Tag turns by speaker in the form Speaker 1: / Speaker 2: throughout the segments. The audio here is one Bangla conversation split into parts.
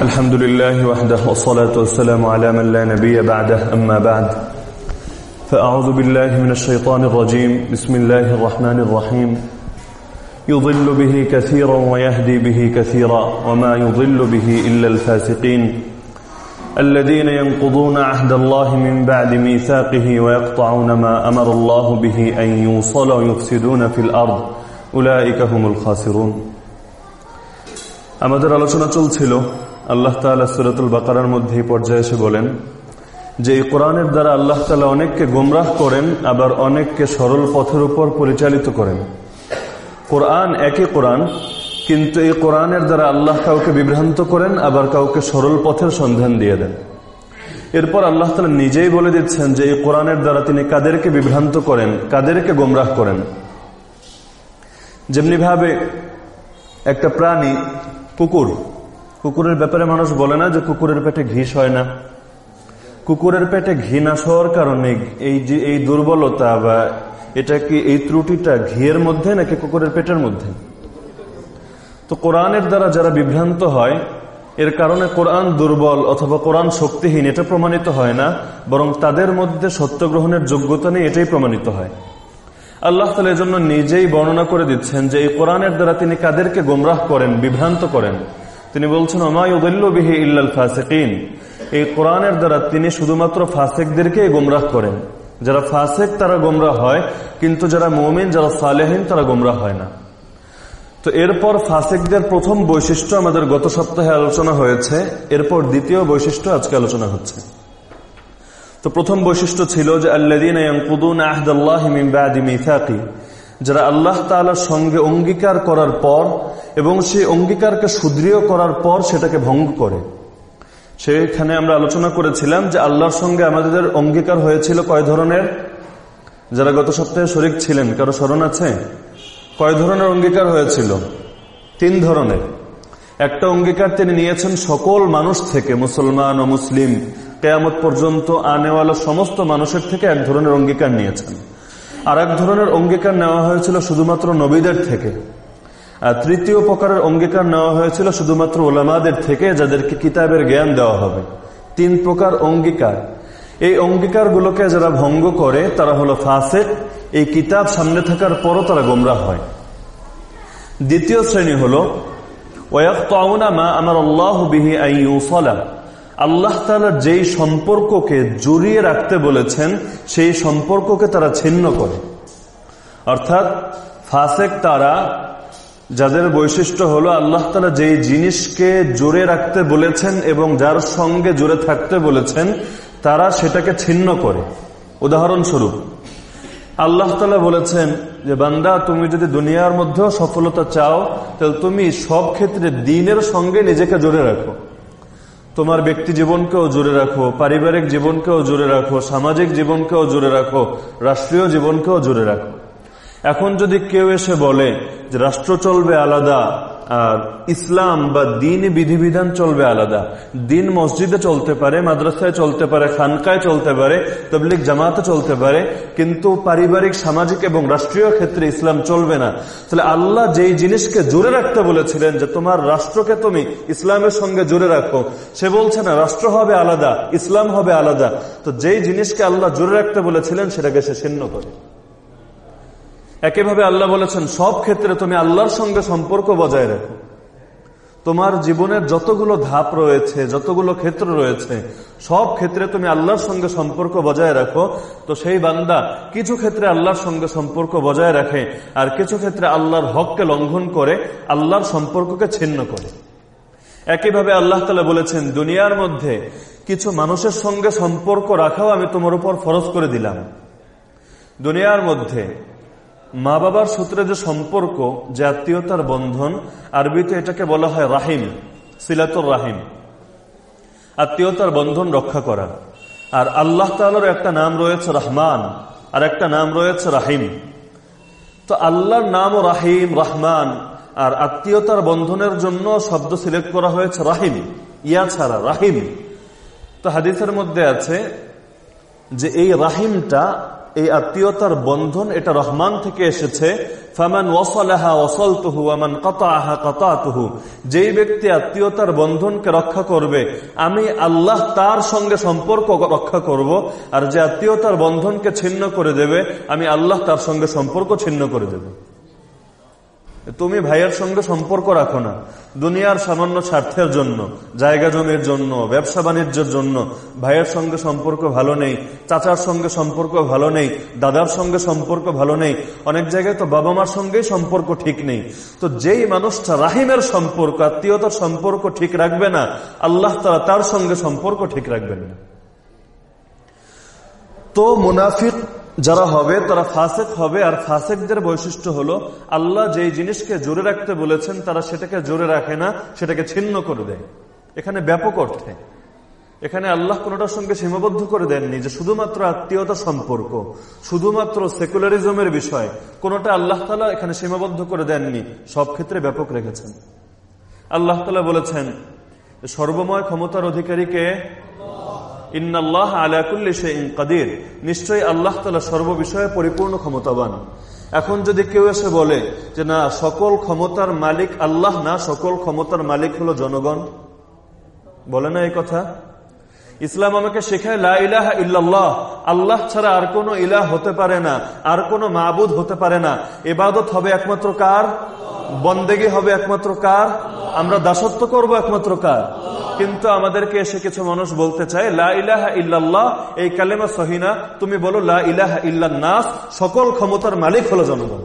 Speaker 1: الحمد لله وحده والصلاة والسلام على من لا نبي بعده أما بعد فأعوذ بالله من الشيطان الرجيم بسم الله الرحمن الرحيم يضل به كثيرا ويهدي به كثيرا وما يضل به إلا الفاسقين الذين ينقضون عهد الله من بعد ميثاقه ويقطعون ما أمر الله به أن يوصل ويفسدون في الأرض أولئك هم الخاسرون আমাদের আলোচনা চলছিল আল্লাহ তালা সুরাতুল বাকারার মধ্যে এই পর্যায়ে এসে বলেন, যে এই কোরআনের দ্বারা আল্লাহ তালা অনেককে গোমরাহ করেন, আবার অনেককে সরল পথের উপর পরিচালিত করেন। কোরআন একই কোরআন, কিন্তু এই কোরআনের দ্বারা আল্লাহ কাউকে বিভ্রান্ত করেন, আবার কাউকে সরল পথের সন্ধান দিয়ে দেন। এরপর আল্লাহ তালা নিজেই বলে দিচ্ছেন যে এই কোরআনের দ্বারা তিনি কাদেরকে বিভ্রান্ত করেন, কাদেরকে গোমরাহ করেন। যেমনিভাবে একটা প্রাণী, কুকুর কুকুরের ব্যাপারে মানুষ বলে না যে কুকুরের পেটে ঘিস হয় না। কুকুরের পেটে ঘি না হওয়ার কারণে এই যে, এই দুর্বলতা বা এটা কি এই ত্রুটিটা ঘিয়ের মধ্যে নাকি কুকুরের পেটের মধ্যে? তো কোরআনের দ্বারা যারা বিভ্রান্ত হয়, এর কারণে কোরআন দুর্বল অথবা কোরআন শক্তিহীন এটা প্রমাণিত হয় না, বরং তাদের মধ্যে সত্য গ্রহণের যোগ্যতা নেই এটাই প্রমাণিত হয়। আল্লাহ তালা জন্য নিজেই বর্ণনা করে দিচ্ছেন যে এই কোরআনের দ্বারা তিনি কাদেরকে গোমরাহ করেন, বিভ্রান্ত করেন। তিনি বলছেন ফাসেকিন। এই কোরআনের দ্বারা তিনি শুধুমাত্র ফাসেকদেরকে গোমরাহ করেন। যারা ফাসেক, তারা গোমরাহ হয়, কিন্তু যারা মৌমিন, যারা সালেহীন, তারা গোমরাহ হয় না। তো এরপর ফাসেকদের প্রথম বৈশিষ্ট্য আমাদের গত সপ্তাহে আলোচনা হয়েছে, এরপর দ্বিতীয় বৈশিষ্ট্য আজকে আলোচনা হচ্ছে। তো প্রথম বৈশিষ্ট্য ছিল যে আল্লাহ যারা আল্লাহ তালার সঙ্গে অঙ্গীকার করার পর এবং সেই অঙ্গীকারকে সুদৃঢ় করার পর সেটাকে ভঙ্গ করে। সেখানে আমরা আলোচনা করেছিলাম যে আল্লাহর সঙ্গে আমাদের অঙ্গীকার হয়েছিল কয় ধরনের? যারা গত সপ্তাহে শরিক ছিলেন, কারও স্মরণ আছে? কয় ধরনের অঙ্গীকার হয়েছিল? তিন ধরনের। একটা অঙ্গীকার তিনি নিয়েছেন সকল মানুষ থেকে, মুসলমান ও মুসলিম। কেয়ামত পর্যন্ত আনেওয়ালা সমস্ত মানুষের থেকে এক ধরনের অঙ্গীকার নিয়েছেন। আর এক ধরনের অঙ্গীকার নেওয়া হয়েছিল শুধুমাত্র নবীদের থেকে। আর তৃতীয় প্রকারের অঙ্গীকার নেওয়া হয়েছিল শুধুমাত্র ওলামাদের থেকে, যাদেরকে কিতাবের জ্ঞান দেওয়া হবে। তিন প্রকার অঙ্গীকার। এই অঙ্গীকারগুলোকে যারা ভঙ্গ করে, তারা হলো ফাসেক। এই কিতাব সামনে থাকার পরও তারা গোমরা হয়। দ্বিতীয় শ্রেণি হল মা আমার আল্লাহ বিহি আই আল্লাহ তালা যেই সম্পর্ককে জড়িয়ে রাখতে বলেছেন, সেই সম্পর্ককে তারা ছিন্ন করে। অর্থাৎ ফাসেক তারা যাদের বৈশিষ্ট্য হলো আল্লাহ তালা যেই জিনিসকে জোরে রাখতে বলেছেন এবং যার সঙ্গে জোরে থাকতে বলেছেন, তারা সেটাকে ছিন্ন করে। উদাহরণস্বরূপ, আল্লাহ তালা বলেছেন যে, বান্দা, তুমি যদি দুনিয়ার মধ্যেও সফলতা চাও, তাহলে তুমি সব ক্ষেত্রে দিনের সঙ্গে নিজেকে জোরে রাখো। তোমার ব্যক্তি জীবনকেও জুড়ে রাখো, পারিবারিক জীবনকেও জুড়ে রাখো, সামাজিক জীবনকেও জুড়ে রাখো, রাষ্ট্রীয় জীবনকেও জুড়ে রাখো। এখন যদি কেউ এসে বলে যে রাষ্ট্র চলবে আলাদা ইসলাম বা দিন বিধিবিধান চলবে আলাদা। দিন মসজিদে চলতে পারে, মাদ্রাসায় চলতে পারে, খানকায় চলতে পারে তবলিক জামাতে চলতে পারে, কিন্তু পারিবারিক, সামাজিক এবং রাষ্ট্রীয় ক্ষেত্রে ইসলাম চলবে না। তাহলে আল্লাহ যেই জিনিসকে জুড়ে রাখতে বলেছিলেন যে, তোমার রাষ্ট্রকে তুমি ইসলামের সঙ্গে জুড়ে রাখো। সে বলছে, না, রাষ্ট্র হবে আলাদা, ইসলাম হবে আলাদা। তো যেই জিনিসকে আল্লাহ জুড়ে রাখতে বলেছিলেন, সেটাকে সে ছিন্ন করে। একইভাবে আল্লাহ বলেছেন, সব ক্ষেত্রে তুমি আল্লাহর সঙ্গে সম্পর্ক বজায় রাখো। তোমার জীবনের যতগুলো ধাপ রয়েছে, যতগুলো ক্ষেত্র রয়েছে, সব ক্ষেত্রে তুমি আল্লাহর সঙ্গে সম্পর্ক বজায় রাখো। তো সেই বান্দা কিছু ক্ষেত্রে আল্লাহর সঙ্গে সম্পর্ক বজায় রাখে আর কিছু ক্ষেত্রে আল্লাহর হককে লঙ্ঘন করে, আল্লাহর সম্পর্ককে ছিন্ন করে। একইভাবে আল্লাহ তালা বলেছেন, দুনিয়ার মধ্যে কিছু মানুষের সঙ্গে সম্পর্ক রাখাও আমি তোমার উপর ফরজ করে দিলাম। দুনিয়ার মধ্যে মা বাবার সূত্রে যে সম্পর্ক যে আত্মীয়তার বন্ধন, আরবিতে এটাকে বলা হয় রাহিম, সিলাতুর রাহিম। আত্মীয়তার বন্ধন রক্ষা করা। আর আল্লাহ তালার একটা নাম রয়েছে রহমান, আর একটা নাম রয়েছে রাহিম। তো আল্লাহর নাম রাহিম, রহমান, আর আত্মীয়তার বন্ধনের জন্য শব্দ সিলেক্ট করা হয়েছে রাহিম। ইয়া ছাড়া, রাহিম। তো হাদিসের মধ্যে আছে যে এই রাহিমটা এই আত্মীয়তার বন্ধন এটা রহমান থেকে এসেছে। ফামান ওয়াসালাহা ওয়াসালতুহু আমান কাতাআহা কাতাতুহু। যেই ব্যক্তি আত্মীয়তার বন্ধনকে রক্ষা করবে, আমি আল্লাহ তার সঙ্গে সম্পর্ক রক্ষা করব, আর যে আত্মীয়তার বন্ধনকে ছিন্ন করে দেবে, আমি আল্লাহ তার সঙ্গে সম্পর্ক ছিন্ন করে দেব। তুমি ভাইয়ের সঙ্গে সম্পর্ক রাখো না। দুনিয়ার সামান্য স্বার্থের জন্য, জায়গা জমির জন্য, ব্যবসা বাণিজ্যের জন্য ভাইয়ের সঙ্গে সম্পর্ক ভালো নেই, চাচার সঙ্গে সম্পর্ক ভালো নেই, দাদার সঙ্গে সম্পর্ক ভালো নেই, অনেক জায়গায় তো বাবা মার সঙ্গেই সম্পর্ক ঠিক নেই। তো যেই মানুষটা রাহিমের সম্পর্ক, আত্মীয়তার সম্পর্ক ঠিক রাখবে না, আল্লাহ তারা তার সঙ্গে সম্পর্ক ঠিক রাখবেন না। তো মুনাফিক যারা হবে, তারা ফাসেক হবে, আর ফাসেকদের বৈশিষ্ট্য হলো, আল্লাহ যেই জিনিসকে জোরে রাখতে বলেছেন, তারা সেটাকে জোরে রাখে না, সেটাকে ছিন্ন করে দেয়। এখানে ব্যাপক অর্থে। এখানে আল্লাহ কোনটার সঙ্গে সীমাবদ্ধ করে দেননি যে শুধুমাত্র আত্মীয়তা সম্পর্ক, শুধুমাত্র সেকুলারিজমের বিষয়, কোনটা আল্লাহ তালা এখানে সীমাবদ্ধ করে দেননি, সব ক্ষেত্রে ব্যাপক রেখেছেন। আল্লাহ তালা বলেছেন, সর্বময় ক্ষমতার অধিকারীকে ইন্নাল্লাহ আলাকুল্লি সে কাদির। নিশ্চয়ই আল্লাহ তালা সর্ববিষয়ে পরিপূর্ণ ক্ষমতাবান। এখন যদি কেউ এসে বলে যে, না, সকল ক্ষমতার মালিক আল্লাহ না, সকল ক্ষমতার মালিক হলো জনগণ? বলে না এই কথা? ইসলাম আমাকে শেখায়, লা ইলাহা ইল্লাল্লাহ, আল্লাহ ছাড়া আর কোনো ইলাহ হতে পারে না, আর কোনো মাবুদ হতে পারে না। এবাদত হবে একমাত্র কার? বন্দেগি হবে একমাত্র কার? আমরা দাসত্ব করব একমাত্র কার? কিন্তু আমাদেরকে এসে কিছু মানুষ বলতে চায়, লা ইলাহা ইল্লাল্লাহ, এই কালেমা সহিনা তুমি বলো, লা ইলাহা নাস সকল ক্ষমতার মালিক হলো জনগণ।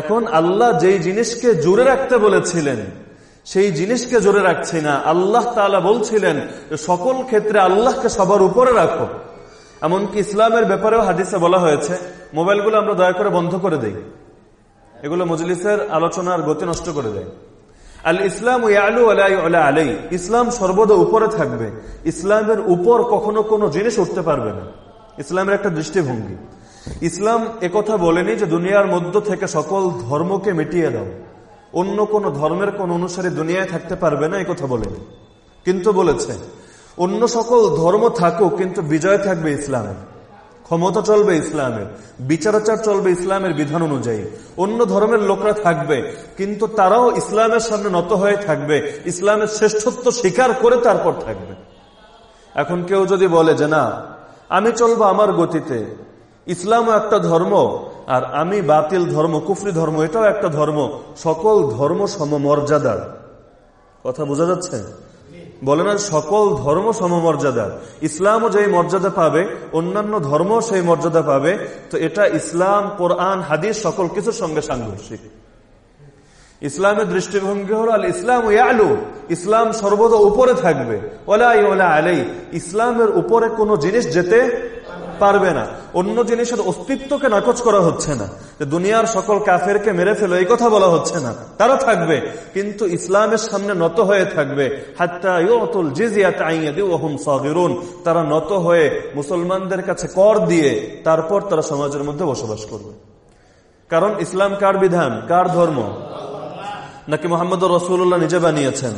Speaker 1: এখন আল্লাহ যেই জিনিসকে জুড়ে রাখতে বলেছিলেন সেই জিনিসকে জোরে রাখছি না। আল্লাহ তালা বলছিলেন সকল ক্ষেত্রে আল্লাহকে সবার উপরে রাখো। এমনকি ইসলামের ব্যাপারেও হাদিসে বলা হয়েছে, মোবাইলগুলো আমরা দয়া করে বন্ধ করে দিই। এগুলো মজলিসের আলোচনার গতি নষ্ট করে দেয়। আল ইসলাম আলু আলাই আলাই ইসলাম সর্বদা উপরে থাকবে। ইসলামের উপর কখনো কোনো জিনিস উঠতে পারবে না। ইসলামের একটা দৃষ্টিভঙ্গি। ইসলাম একথা বলেনি যে, দুনিয়ার মধ্য থেকে সকল ধর্মকে মিটিয়ে দাও। অন্য কোন ধর্মের কোন অনুসারী দুনিয়ায় থাকতে পারবে না, এই কথা বলেনি কিন্তু বলেছে, অন্য সকল ধর্ম থাকুক, কিন্তু বিজয় থাকবে ইসলামের। ক্ষমতা চলবে ইসলামের। বিচারাচার চলবে ইসলামের বিধান অনুযায়ী। অন্য ধর্মের লোকরা থাকবে, কিন্তু তারাও ইসলামের সামনে নত হয়ে থাকবে, ইসলামের শ্রেষ্ঠত্ব স্বীকার করে তারপর থাকবে। এখন কেউ যদি বলে যে, না, আমি চলবো আমার গতিতে। ইসলামও একটা ধর্ম আর আমি বাতিল ধর্ম, কুফরি ধর্ম, এটাও একটা ধর্ম। সকল ধর্ম সমমর্যাদার কথা বোঝা যাচ্ছে? বলে না, সকল ধর্ম সমমর্যাদার ইসলামও যেই মর্যাদা পাবে, অন্যান্য ধর্ম সেই মর্যাদা পাবে, তো এটা ইসলাম, কোরআন, হাদিস, সকল কিছুর সঙ্গে সাংঘর্ষিক। ইসলামের দৃষ্টিভঙ্গি হল, আল ইসলাম আলু ইসলাম সর্বদা উপরে থাকবে। ওলা ওলা আলাই ইসলামের উপরে কোনো জিনিস যেতে পারবে না। অন্য জিনিসের অস্তিত্বকে নাকচ করা হচ্ছে না। যে দুনিয়ার সকল কাফেরকে মেরে ফেলো এই কথা বলা হচ্ছে না। তারা থাকবে। কিন্তু ইসলামের সামনে নত হয়ে থাকবে। তারা নত হয়ে মুসলমানদের কাছে কর দিয়ে তারপর তারা সমাজের মধ্যে বসবাস করবে। কারণ ইসলাম কার বিধান? কার ধর্ম? নাকি মোহাম্মদ রসুল্লাহ নিজে বানিয়েছেন?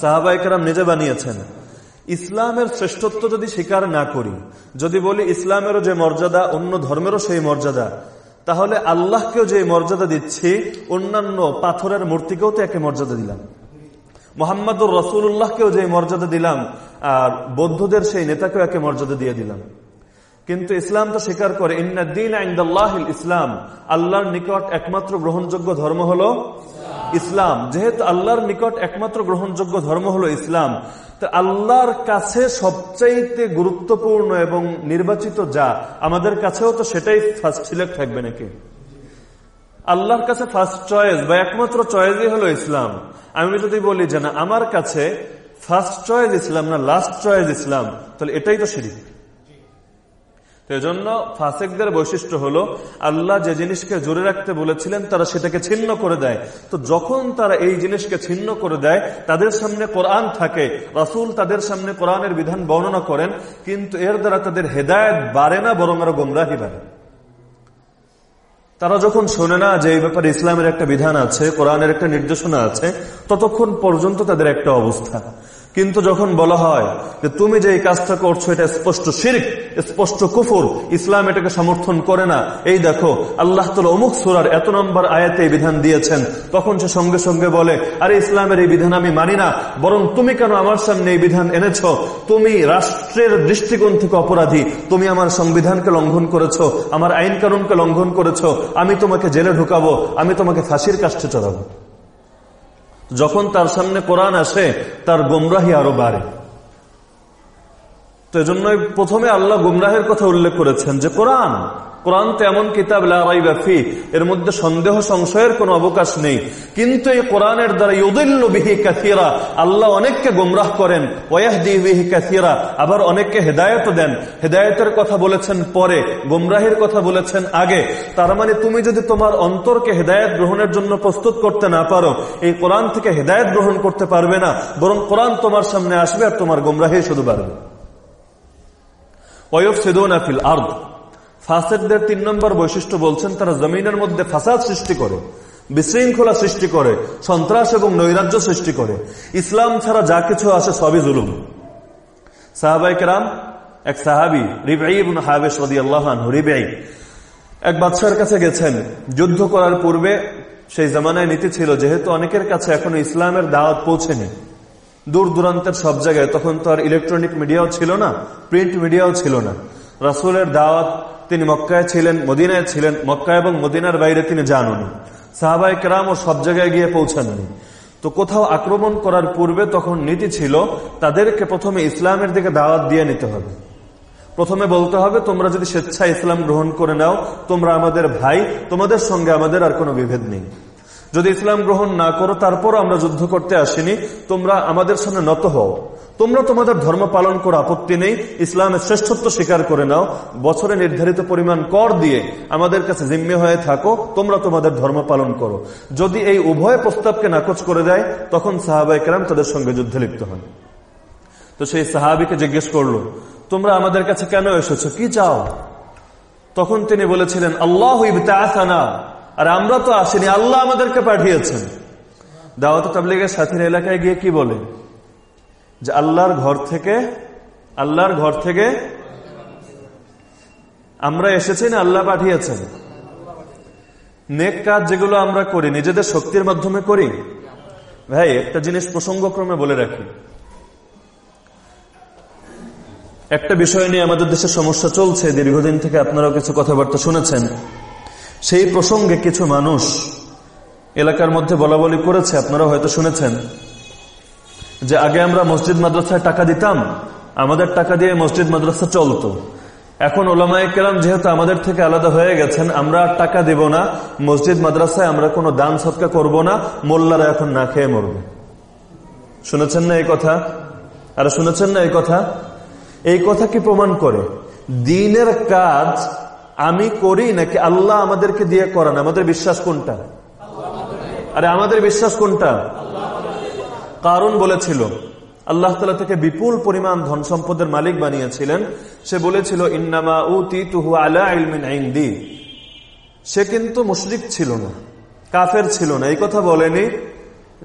Speaker 1: সাহাবাইকার নিজে বানিয়েছেন? ইসলামের শ্রেষ্ঠত্ব যদি স্বীকার না করি, যদি বলি ইসলামেরও যে মর্যাদা, অন্য ধর্মেরও সেই মর্যাদা, তাহলে আল্লাহকেও যে মর্যাদা দিচ্ছি, অন্যান্য পাথরের মূর্তিকেও তো একে মর্যাদা দিলাম। মোহাম্মদুর রসুল্লাহকেও যে মর্যাদা দিলাম, আর বৌদ্ধদের সেই নেতাকেও একে মর্যাদা দিয়ে দিলাম। কিন্তু ইসলাম তো স্বীকার করে ইসলাম। আল্লাহর নিকট একমাত্র গ্রহণযোগ্য ধর্ম হলো ইসলাম, যেহেতু আল্লাহর নিকট একমাত্র গ্রহণযোগ্য ধর্ম হলো ইসলাম তো আল্লাহর কাছে সবচাইতে গুরুত্বপূর্ণ এবং নির্বাচিত যা, আমাদের কাছেও তো সেটাই ফার্স্ট সিলেক্ট থাকবে নাকি? আল্লাহর কাছে ফার্স্ট চয়েস বা একমাত্র চয়েসই হলো ইসলাম। আমি যদি বলি যে না, আমার কাছে ফার্স্ট চয়েস ইসলাম না লাস্ট চয়েস ইসলাম, তাহলে এটাই তো শিরিক এজন্য ফাসেকদের বৈশিষ্ট্য হলো, আল্লাহ যে জিনিসকে জোরে রাখতে বলেছিলেন, তারা সেটাকে ছিন্ন করে দেয়। তো যখন তারা এই জিনিসকে ছিন্ন করে দেয়, তাদের সামনে কোরআন থাকে। রাসুল তাদের সামনে কোরআনের বিধান বর্ণনা করেন, কিন্তু এর দ্বারা তাদের হেদায়ত বাড়ে না, বরং আরও গোমরাহি বাড়ে। তারা যখন শোনে না যে এই ব্যাপারে ইসলামের একটা বিধান আছে, কোরআনের একটা নির্দেশনা আছে, ততক্ষণ পর্যন্ত তাদের একটা অবস্থা। কিন্তু যখন বলা হয় যে তুমি যে এই কাজটা করছ, এটা স্পষ্ট শির্ক, স্পষ্ট কুফুর, ইসলাম এটাকে সমর্থন করে না। এই দেখো, আল্লাহ তালা অমুক সুরার এত নম্বর আয়াতে এই বিধান দিয়েছেন। তখন সে সঙ্গে সঙ্গে বলে, আরে ইসলামের এই বিধান আমি মানি না, বরং তুমি কেন আমার সামনে এই বিধান এনেছ? তুমি রাষ্ট্রের দৃষ্টিকোণ থেকে অপরাধী। তুমি আমার সংবিধানকে লঙ্ঘন করেছ, আমার আইন কানুনকে লঙ্ঘন করেছ। আমি তোমাকে জেলে ঢুকাবো, আমি তোমাকে ফাঁসির কাষ্টে চড়াবো। যখন তার সামনে কোরআন আসে, তার গোমরাহি আরও বাড়ে। তো এজন্য প্রথমে আল্লাহ গুমরাহের কথা উল্লেখ করেছেন যে, কোরআন কোরআন তো এমন কিতাব লাফি এর মধ্যে সন্দেহ সংশয়ের কোনো অবকাশ নেই। কিন্তু এই কোরআনের দ্বারা ইউদিল্ল বিহি কাথিরা আল্লাহ অনেককে গুমরাহ করেন, ওয়াহদি বিহি কাথিরা আবার অনেককে হেদায়ত দেন। হেদায়তের কথা বলেছেন পরে, গুমরাহের কথা বলেছেন আগে। তার মানে তুমি যদি তোমার অন্তরকে হেদায়ত গ্রহণের জন্য প্রস্তুত করতে না পারো, এই কোরআন থেকে হেদায়ত গ্রহণ করতে পারবে না, বরং কোরআন তোমার সামনে আসবে আর তোমার গুমরাহি শুধু বাড়বে। ওয়ফ সেদোনা ফিল ফাসেদদের তিন নম্বর বৈশিষ্ট্য বলছেন, তারা জমিনের মধ্যে ফাসাদ সৃষ্টি করে, বিশৃঙ্খলা সৃষ্টি করে, সন্ত্রাস এবং নৈরাজ্য সৃষ্টি করে। ইসলাম ছাড়া যা কিছু আছে সবই জুলুম। সাহাবাই কেরাম, এক সাহাবি হাবেশ রদি আল্লাহান রিবাই এক বাদশার কাছে গেছেন। যুদ্ধ করার পূর্বে সেই জামানায় নীতি ছিল, যেহেতু অনেকের কাছে এখনও ইসলামের দাওয়াত পৌঁছেনি। দূর দূরান্তের সব জায়গায়, তখন তো আর ইলেকট্রনিক মিডিয়াও ছিল না প্রিন্ট মিডিয়াও ছিল না। রাসুলের দাওয়াত তিনি মক্কায় ছিলেন, মদিনায় ছিলেন, মক্কা এবং মদিনার বাইরে তিনি জানুনি। সাহাবাই কেরাম ও সব জায়গায় গিয়ে পৌঁছাননি। তো কোথাও আক্রমণ করার পূর্বে তখন নীতি ছিল, তাদেরকে প্রথমে ইসলামের দিকে দাওয়াত দিয়ে নিতে হবে। প্রথমে বলতে হবে, তোমরা যদি স্বেচ্ছায় ইসলাম গ্রহণ করে নাও, তোমরা আমাদের ভাই, তোমাদের সঙ্গে আমাদের আর কোনো বিভেদ নেই। যদি ইসলাম গ্রহণ না করো তারপর আমরা যুদ্ধ করতে আসিনি, তোমরা আমাদের সামনে নত হও। তোমরা তোমাদের ধর্ম পালন করো আপত্তি নেই, ইসলামের শ্রেষ্ঠত্ব স্বীকার করে নাও। বছরে নির্ধারিত পরিমাণ কর দিয়ে আমাদের কাছে জিম্মে হয়ে থাকো, তোমরা তোমাদের ধর্ম পালন করো। যদি এই উভয় প্রস্তাবকে নাকচ করে দেয়, তখন সাহাবাই কেরাম তাদের সঙ্গে যুদ্ধে লিপ্ত হন। তো সেই সাহাবিকে জিজ্ঞেস করল, তোমরা আমাদের কাছে কেন এসেছ? কি চাও? তখন তিনি বলেছিলেন, আল্লাহ আর আমরা তো আসিনি, আল্লাহ আমাদেরকে পাঠিয়েছেন। দাওয়াত তাবলিগের সাথীর এলাকায় গিয়ে কি বলে? যে আল্লাহর ঘর থেকে, আল্লাহর ঘর থেকে আমরা এসেছি না আল্লাহ পাঠিয়েছেন। নেক কাজ যেগুলো আমরা করি, নিজেদের শক্তির মাধ্যমে করি। ভাই, একটা জিনিস প্রসঙ্গক্রমে বলে রাখি। একটা বিষয় নিয়ে আমাদের দেশে সমস্যা চলছে, দীর্ঘদিন থেকে আপনারাও কিছু কথাবার্তা শুনেছেন। সেই প্রসঙ্গে কিছু মানুষ এলাকার মধ্যে বলা বলি করেছে আপনারা হয়তো শুনেছেন। যে আগে আমরা মসজিদ মাদ্রাসায় টাকা দিতাম, আমাদের টাকা দিয়ে মসজিদ মাদ্রাসা চলতো। এখন ওলামায় কেরাম যেহেতু আমাদের থেকে আলাদা হয়ে গেছেন, আমরা টাকা দেব না, মসজিদ মাদ্রাসায় আমরা কোনো দান সৎকা করব না, মোল্লারা এখন না খেয়ে মরবে। শুনেছেন না এই কথা? আর শুনেছেন না এই কথা? এই কথা কি প্রমাণ করে? দিনের কাজ আমি করি নাকি আল্লাহ আমাদেরকে দিয়ে করান? আমাদের বিশ্বাস কোনটা? আরে আমাদের বিশ্বাস কোনটা? কারণ বলেছিল, আল্লাহ তালা থেকে বিপুল পরিমাণ ধন সম্পদের মালিক বানিয়েছিলেন। সে বলেছিল, ইন্নামা উতি তুহু আলা আইনদি সে কিন্তু মুশরিক ছিল না, কাফের ছিল না, এই কথা বলেনি,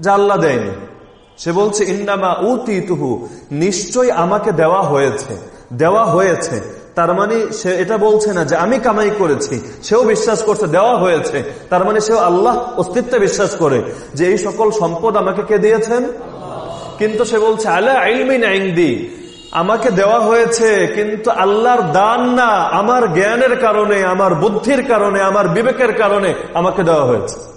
Speaker 1: যা আল্লাহ দেয়নি। সে বলছে, ইন্নামা উতি তুহু নিশ্চয় আমাকে দেওয়া হয়েছে দেওয়া হয়েছে তার মানে সে এটা বলছে না যে আমি কামাই করেছি, সেও বিশ্বাস করছে, দেওয়া হয়েছে। তার মানে সেও আল্লাহ অস্তিত্বে বিশ্বাস করে যে এই সকল সম্পদ আমাকে কে দিয়েছেন? কিন্তু সে বলছে, আলা আইলমিন আইন্দি, আমাকে দেওয়া হয়েছে কিন্তু আল্লাহর দান না, আমার জ্ঞানের কারণে, আমার বুদ্ধির কারণে, আমার বিবেকের কারণে আমাকে দেওয়া হয়েছে।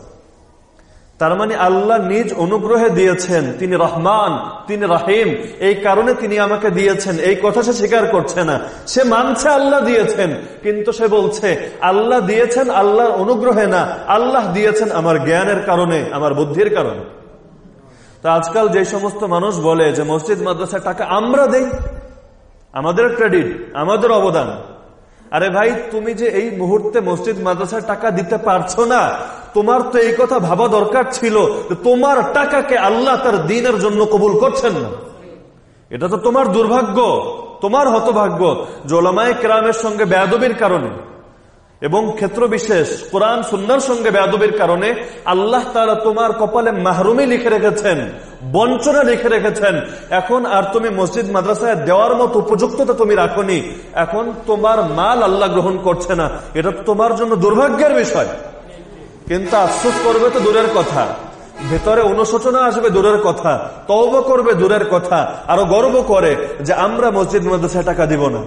Speaker 1: তার মানে আল্লাহ নিজ অনুগ্রহে দিয়েছেন, তিনি রহমান, তিনি রাহিম। এই কারণে তিনি আমাকে দিয়েছেন, এই কথা সে স্বীকার করছে না। সে মানছে আল্লাহ দিয়েছেন, কিন্তু সে বলছে, আল্লাহ দিয়েছেন আল্লাহর অনুগ্রহে না, আল্লাহ দিয়েছেন আমার জ্ঞানের কারণে, আমার বুদ্ধির কারণে। তা আজকাল যে সমস্ত মানুষ বলে যে মসজিদ মাদ্রাসার টাকা আমরা দেই, আমাদের ক্রেডিট, আমাদের অবদান। আরে ভাই, তুমি যে এই মুহূর্তে মসজিদ মাদ্রাসার টাকা দিতে পারছ না তোমার তো এই কথা ভাবা দরকার ছিল তোমার টাকাকে আল্লাহ তার দিনের জন্য কবুল করছেন না। এটা তো তোমার দুর্ভাগ্য, তোমার হতভাগ্য জোলামায় ক্রামের সঙ্গে বেদবির কারণে এবং ক্ষেত্র বিশেষ কোরআন সুন্নার সঙ্গে বেদবির কারণে আল্লাহ তারা তোমার কপালে মাহরুমি লিখে রেখেছেন, বঞ্চনা লিখে রেখেছেন। এখন আর তুমি মসজিদ, মাদ্রাসায় দেওয়ার মতো উপযুক্ততা তুমি রাখনি। এখন তোমার মাল আল্লাহ গ্রহণ করছে না। এটা তোমার জন্য দুর্ভাগ্যের বিষয়। কিন্তু আফসোস করবে তো দূরের কথা। ভেতরে অনুশোচনা আসবে দূরের কথা তব করবে দূরের কথা, আরও গর্ব করে যে আমরা মসজিদ মাদ্রাসায় টাকা দিব না।